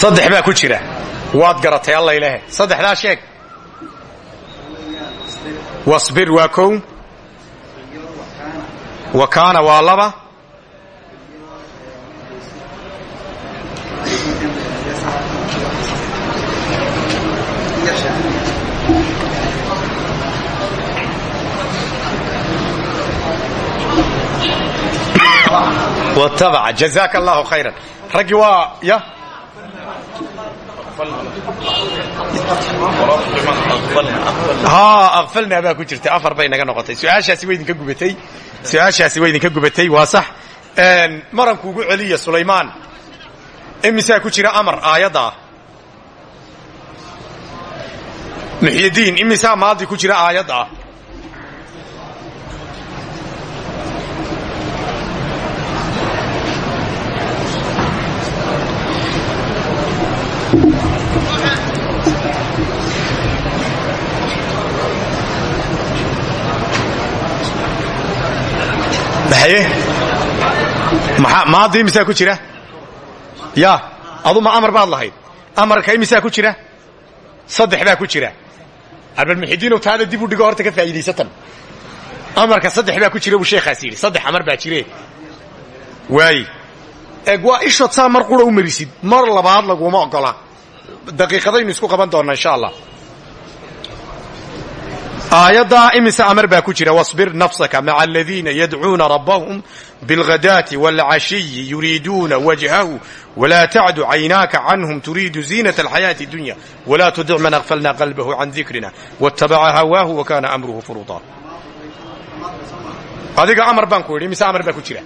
saddex baa ku jira. Waad garatay alla ilaahe saddexdaa sheeg wasbir waa kow. Wa kaana waa laba. Watabaca jazaaka allahu khayran. Raggii waa ya haa aqfalnaa baa ku jirta afar bay naga noqotay. Su'aashaasi way idinka gubatay. Su'aashaasi way idinka gubatay. Waa sax. Maranku ugu celiya sulaymaan. Imisaa ku jira amar aayadda? Muxyidiin imisaa maadi ku jira aayadda? ah haye maxaa maadi imisaa ku jira? Ya adu ma amar baad lahayd. Amarka imisaa ku jira? Saddex baa ku jira. Arbalmuxidiinow taada dib u dhigo horta ka faa'iidaysatan. Amarka saddex baa ku jira buu sheekhaas yidhi. Saddex amar baa jire. Waaye eeg waa ishood saa mar qura u marisid mar labaad laguma ogola. Daqiiqadaynu isku qaban doonnaa insha allah aayaddaa imise amar baa ku jira wasbir nafsaka maca aladiina yadcuuna rabbahum bilghadaati waalcashiyi yuriiduuna wajhahu walaa tacdu caynaaka canhum turiidu ziinata alxayaati dunya walaa tudic man akfalna qalbahu can dikrina waatabaca hawaahu wa kaana amruhu furuuta adiga amar baan ku idhi mise amar baa ku jira?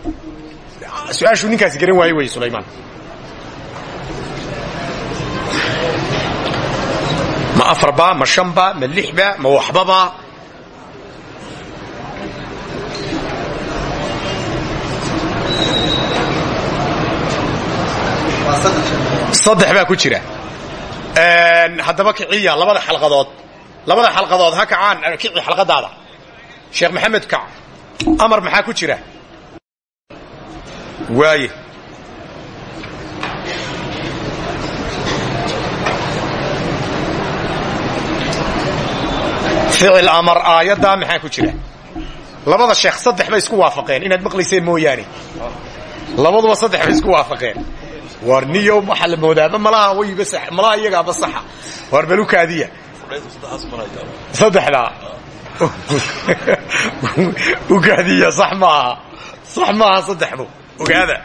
Su'aashuu ninkaasi garan waaye wey sulaymaan ma afarba ma shanba ma lixba ma waxbaba saddex baa ku jira haddaba kiciya labada xalqadood labada xalqadood ha kacaan kici xalqadaada sheekh maxamed kac amar maxaa ku jira waaye ficil amar aayaddaa maxaa ku jira labada sheekh saddex bay isku waafaqeen inaad maqlayseen mooyaane labaduba saddex bay isku waafaqeen war niyo waxaa la moodaaba malaha wayba malaha iyagaaba saxa war balukaadiya saddexdaa ukaadiya sax maaha sax maaha saddexdu ogaada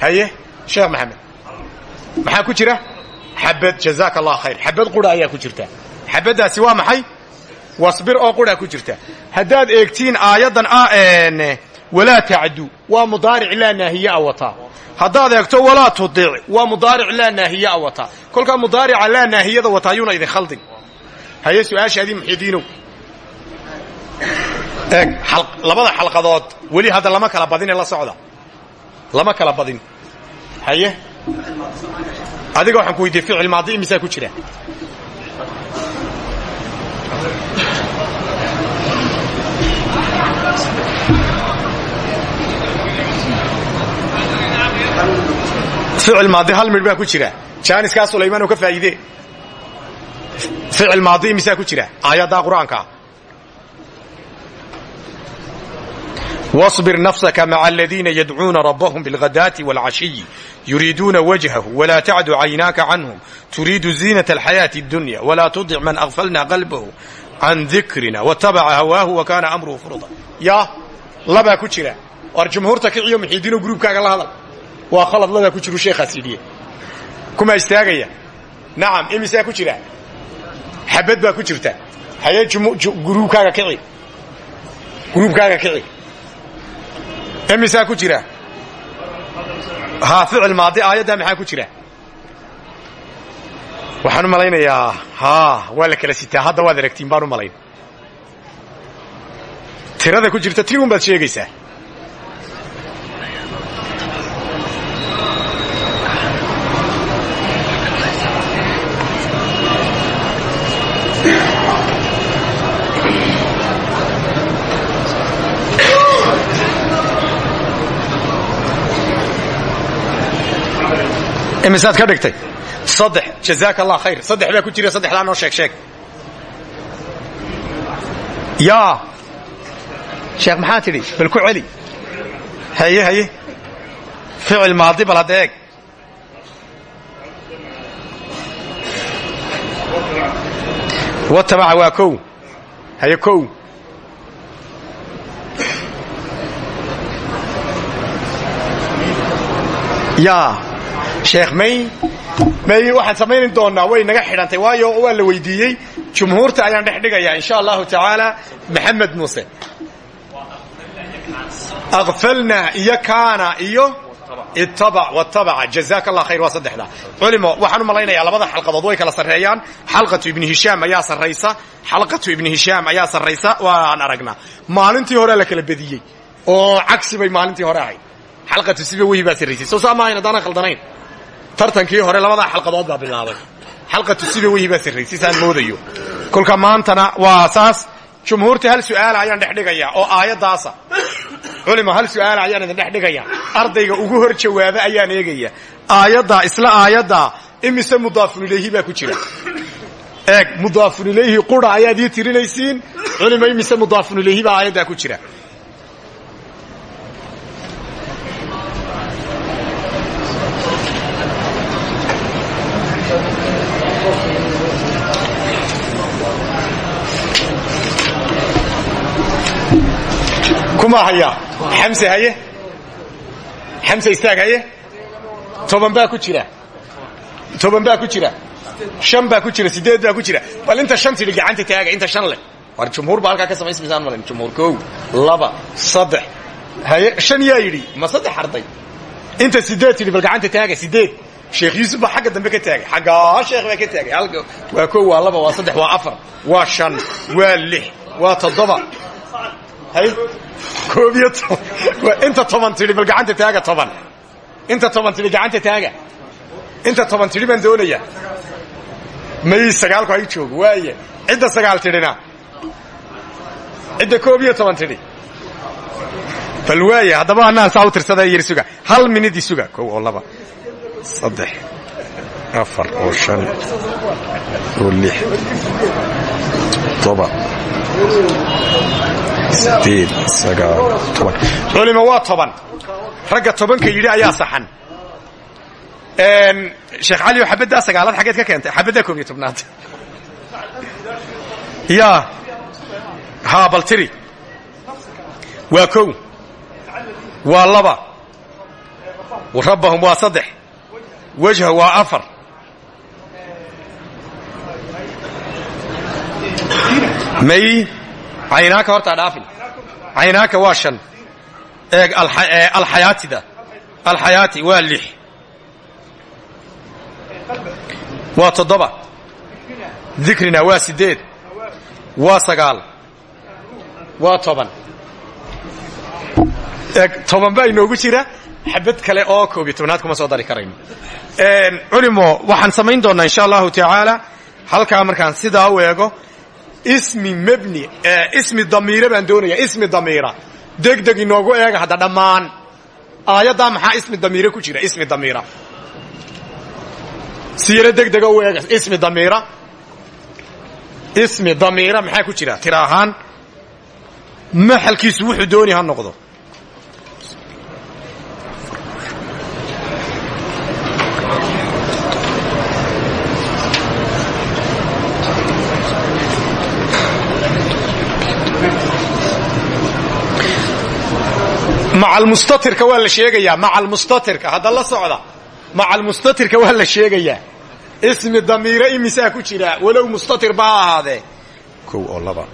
haye sheekh maxamed maxaa ku jira xabad jazaaka allah khayr xabad qura ayaa ku jirta xabaddaasi waa maxay wasbir oo qura ku jirta. Haddaad eegtiin aayaddan walaa tacdu waa mudaaric laa naahiyaa wataa haddaad eegto walaa tudic waa mudaaric laa naahiyaa wataa kolkaa mudaarica laa naahiyada wataa yuuna idin khaldin. Haye su'aashaadii muxidiinow. Eeg labada xalqadood weli hadda lama kala badine la socda. Lama kala badin. Haye? Adiga waxaan ku weydiye ficil maadi imisaa ku jira ficil maadi hal midh baa ku jira jaaniskaa sulaymaan oo ka faa'iide ficil maadi imisaa ku jira aayaddaa qur-aankaa واصبر نفسك مع الذين يدعون ربهم بالغداة والعشي يريدون وجهه ولا تعد عيناك عنهم تريد زينة الحياة الدنيا ولا تطع من أغفلنا قلبه عن ذكرنا واتبع هواه وكان أمره فرضا يا لبا كجرا war jumhuurta kiciyo muxiidiino gruubkaaga la hadal waa khalad ladaa ku jiru sheekhaa siidhiye kuma istaagaya nacam imisaa ku jira? Xabad baa ku jirta. Haye gruubkaaga kici. Gruubkaaga kici. Imisaa ku jira? Haa ficil maadi aayaddaa maxaa ku jira? Waxaan u malaynayaa. Haa waa la kala sitaa hadda waad aragtiin baan u malayn. Tirada ku jirta tir un baad sheegaysaa imisaad ka dhigtay? Saddex. Jazaaka allah khayr. Saddex baa ku jira saddexdaa noo sheeg sheeg. Yaa. Sheekh maxaa tidhi? Bal ku celi. Haye haye. Ficil maadi bal hadda eeg. Watabaca waa kow. Haye kow. Yaa sheekh may. May waxaan samayni doonnaa way naga xidhantay waayo waa la weydiiyey. Jumhuurta ayaan dhex dhigayaa insha allahu tacaala maxamed muuse. Akfalna iyo kaana iyo ittabac watabaca jazaaka allah khayr waa saddexda. Culimo waxaan u malaynayaa labada xalqadood way kala sarreeyaan. Xalqatu ibni hishaam ayaa sarraysa. Xalqatu ibni hishaam ayaa sarraysa waan aragnaa. Maalintii horea la kala bediyey oo cagsi bay maalintii hore ahayd. Xalqatu siba wehi baa sarraysay. Soo saa maahayn haddaanan khaldanayn tartankii hore labadaa xalqadood baa bilaabay. Xalqatu siba wehi baa sarraysay saan moodayo. Kolka maantana waa saas jumhuurta hal su'aala ayaan dhex dhigayaa oo aayaddaasa. Culima hal su'aala ayaan idin dhex dhigayaa. Ardayga ugu hor jawaaba ayaan eegaya aayaddaa isla aayaddaa imise mudaafun ilayhi baa ku jira. Eeg mudaafun ilayhi qura ayaad ii tirinaysiin? Culima imise mudaafun ilayhi baa aayaddaa ku jira kuma hayaa xamse haye? Xamse istaag haye? Toban baa ku jira. Toban baa ku jira. Shan baa ku jira sideed baa ku jira. Bal inta shan tidhi gacanta taaga inta shan leh. War jumhuur baa halkaa ka samaysmaysaan malin jumhuur kow laba saddex. Haye shan yaa yidhi ma saddex arday inta sideed tidhi bal gacanta taaga sideed sheekh yuusuf baa xagga dambe ka taagay. Xaggaa sheekh baa ka taagay. Waa kow waa laba waa saddex waa afar waa shan waa lix waa toddoba hay koob iyo toban inta toban tidhi bal gacanta taaga toban inta toban tidhi gacanta taaga inta toban tidhi baan doonayaa may sagaalku hay joogo waaya cidda sagaal tidhina cidda koob iyo toban tidhi bal waaya haddaba anaa saa u tirsada yar suga? Hal minid isuga kow oo laba saddex afar oo shan oo lix toba culima waa toban. Ragga tobanka yidhi ayaa saxan. Sheekh cali oo xabaddaa sagaalaad xaggeed ka keentay. Xabaddaa koob iyo tobnaad. Yaa haa bal tiri. Waa kow. Waa laba. Rabbahum waa saddex. Wajha waa afar. May caynaaka hortaa dhaafin. Caynaaka waa shan. Eeg alxayaatida alxayaati waa lix. Waa toddoba. Dikrina waa siddeed. Waa sagaal. Waa toban. Eeg toban baa inoogu jira. Xabad kale oo koob iyo tobnaad kuma soo dari karayno. Culimo waxaan samayn doonnaa insha allahu tacaala. Halkaa markaan sidaa u eego ismi mebni ismi damiire baan doonayaa ismi damiira. Degdeg inoogu eega hadda dhammaan. Aayaddaa maxaa ismi damiire ku jira? Ismi damiira. Siyaro degdega u eega ismi damiira. Ismi damiira maxaa ku jira? Tira ahaan maxalkiisu wuxuu dooni ha noqdo maca almustatirka waa la sheegayaa maca almustatirka hadda la socda maca almustatirka waa la sheegayaa ismi damiire imisaa ku jira walow mustatir ba ha ahaadee kow oo laba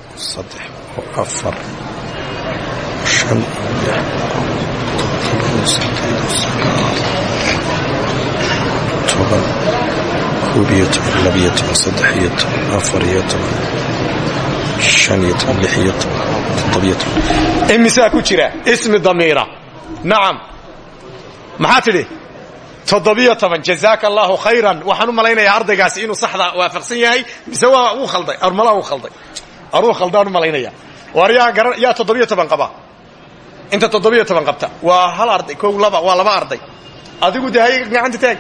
afar shan toban koob iyo toban labiyo imisaa ku jira ismi damiira nacam maxaa tidhi jazaaka allaahu khayran waxaan u malaynayaa ardaygaasi inuu saxda waafaqsan yahay mise waa uu khalday armalaa uu khalday aruu khaldaan u malaynaya war yaa garan yaa qaba inta qabta waa hal arday kow laba waa laba arday adigu dee hay gacanta taag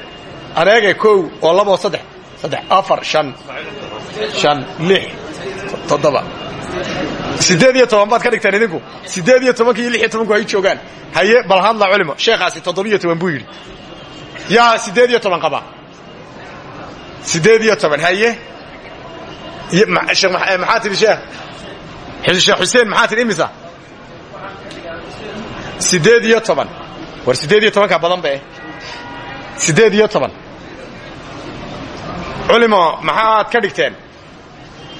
aneege kow oo laba oo saddex saddex afar shan shan lix siddeed iyo toban baad ka dhigtaan idinku. Siddeed iyo tobanka iyo lix iyo tobanku hay joogaan. Haye bal hadla culimo. Sheekhaasi toddobiyo toban buu yidhi. Yaa siddeed iyo toban qaba. Siddeed iyo toban haye. Maxaa tidhi sheekh? Sheekh xuseen maxaa imisa? Siddeed iyo toban. War siddeed iyo tobankaa badan be siddeed iyo toban. Culimo maxaad ka dhigteen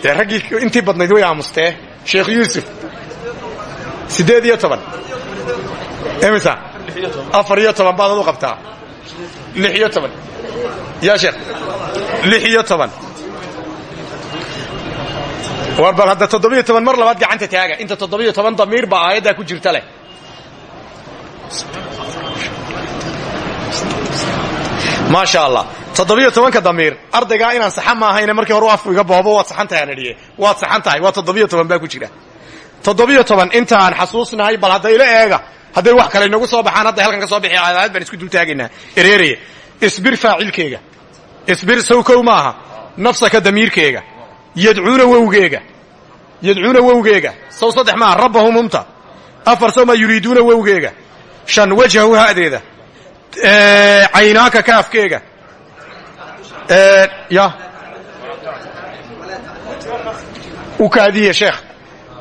dee raggii intii badnayd way aamustee sheekh yuusuf siddeed iyo toban. Imisa afar iyo toban baad adu qabtaa. Lix iyo toban. Yaa sheekh lix iyo toban. War bal hadda toddobiyo toban mar labaad gacanta taaga. Inta toddobiyo toban damiir baa aayaddaa ku jirta leh. Maasha allah toddobiyo tobanka damiir ardaygaa inaan saxa ma ahayne markii hore afku iga boobo waad saxan tahay aan idhiye waad saxan waa toddobiyo toban baa ku jira. Toddobiyo toban intaan xasuusnahay bal hadda ila eega. Hadday wax kale inagu soo baxaan hadday halkan ka soo bixi aayad baan isku dul taagaynaa ereeraya isbir faacilkeega. Isbir sawkow maaha nafsaka damiirkeega. Yadcuuna wowgeega. Yadcuuna wowgeega. Sow saddex maaha rabbahum umta. Afar sawma yuriiduuna wowgeega. Shan wajhahu ha'deeda caynaaka kaafkeega ya. U kaadiye sheekh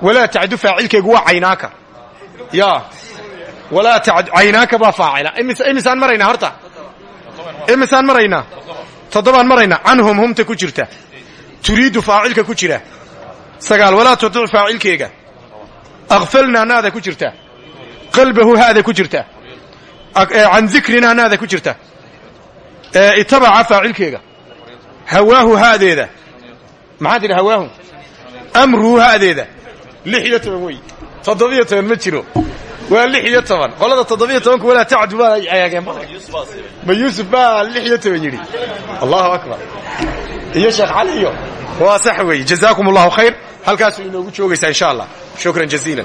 walaa tacdu faacilkeegu waa caynaaka. Ya. Walaa caynaaka baa faacila. Imisaan maraynaa horta imisaan maraynaa toddobaan maraynaa canhum humta ku jirta. Turiidu faacilka ku jira. Sagaal walaa tudic faacilkeega akfalnaa naada ku jirta. Qalbahu haada ku jirta. Can dikrinaa naada ku jirta. Itabaca faacilkeega hawaahu haadeeda. Maxaa tidhi hawaahu? Amruhu haadeeda. Lix iyo toban wey. Toddobiyo toban ma jiro. Waa lix iyo toban. Qolada toddobiyo tobanku walaa tacdu baa ayaageen ma yuusuf baa lix iyo toban yidhi. Allahu akbar. Iyo sheekh cali iyo? Waa sax weeye jazaakum allahu khayr. Halkaasuu inoogu joogaysaa insha allah. Shukran jaziilan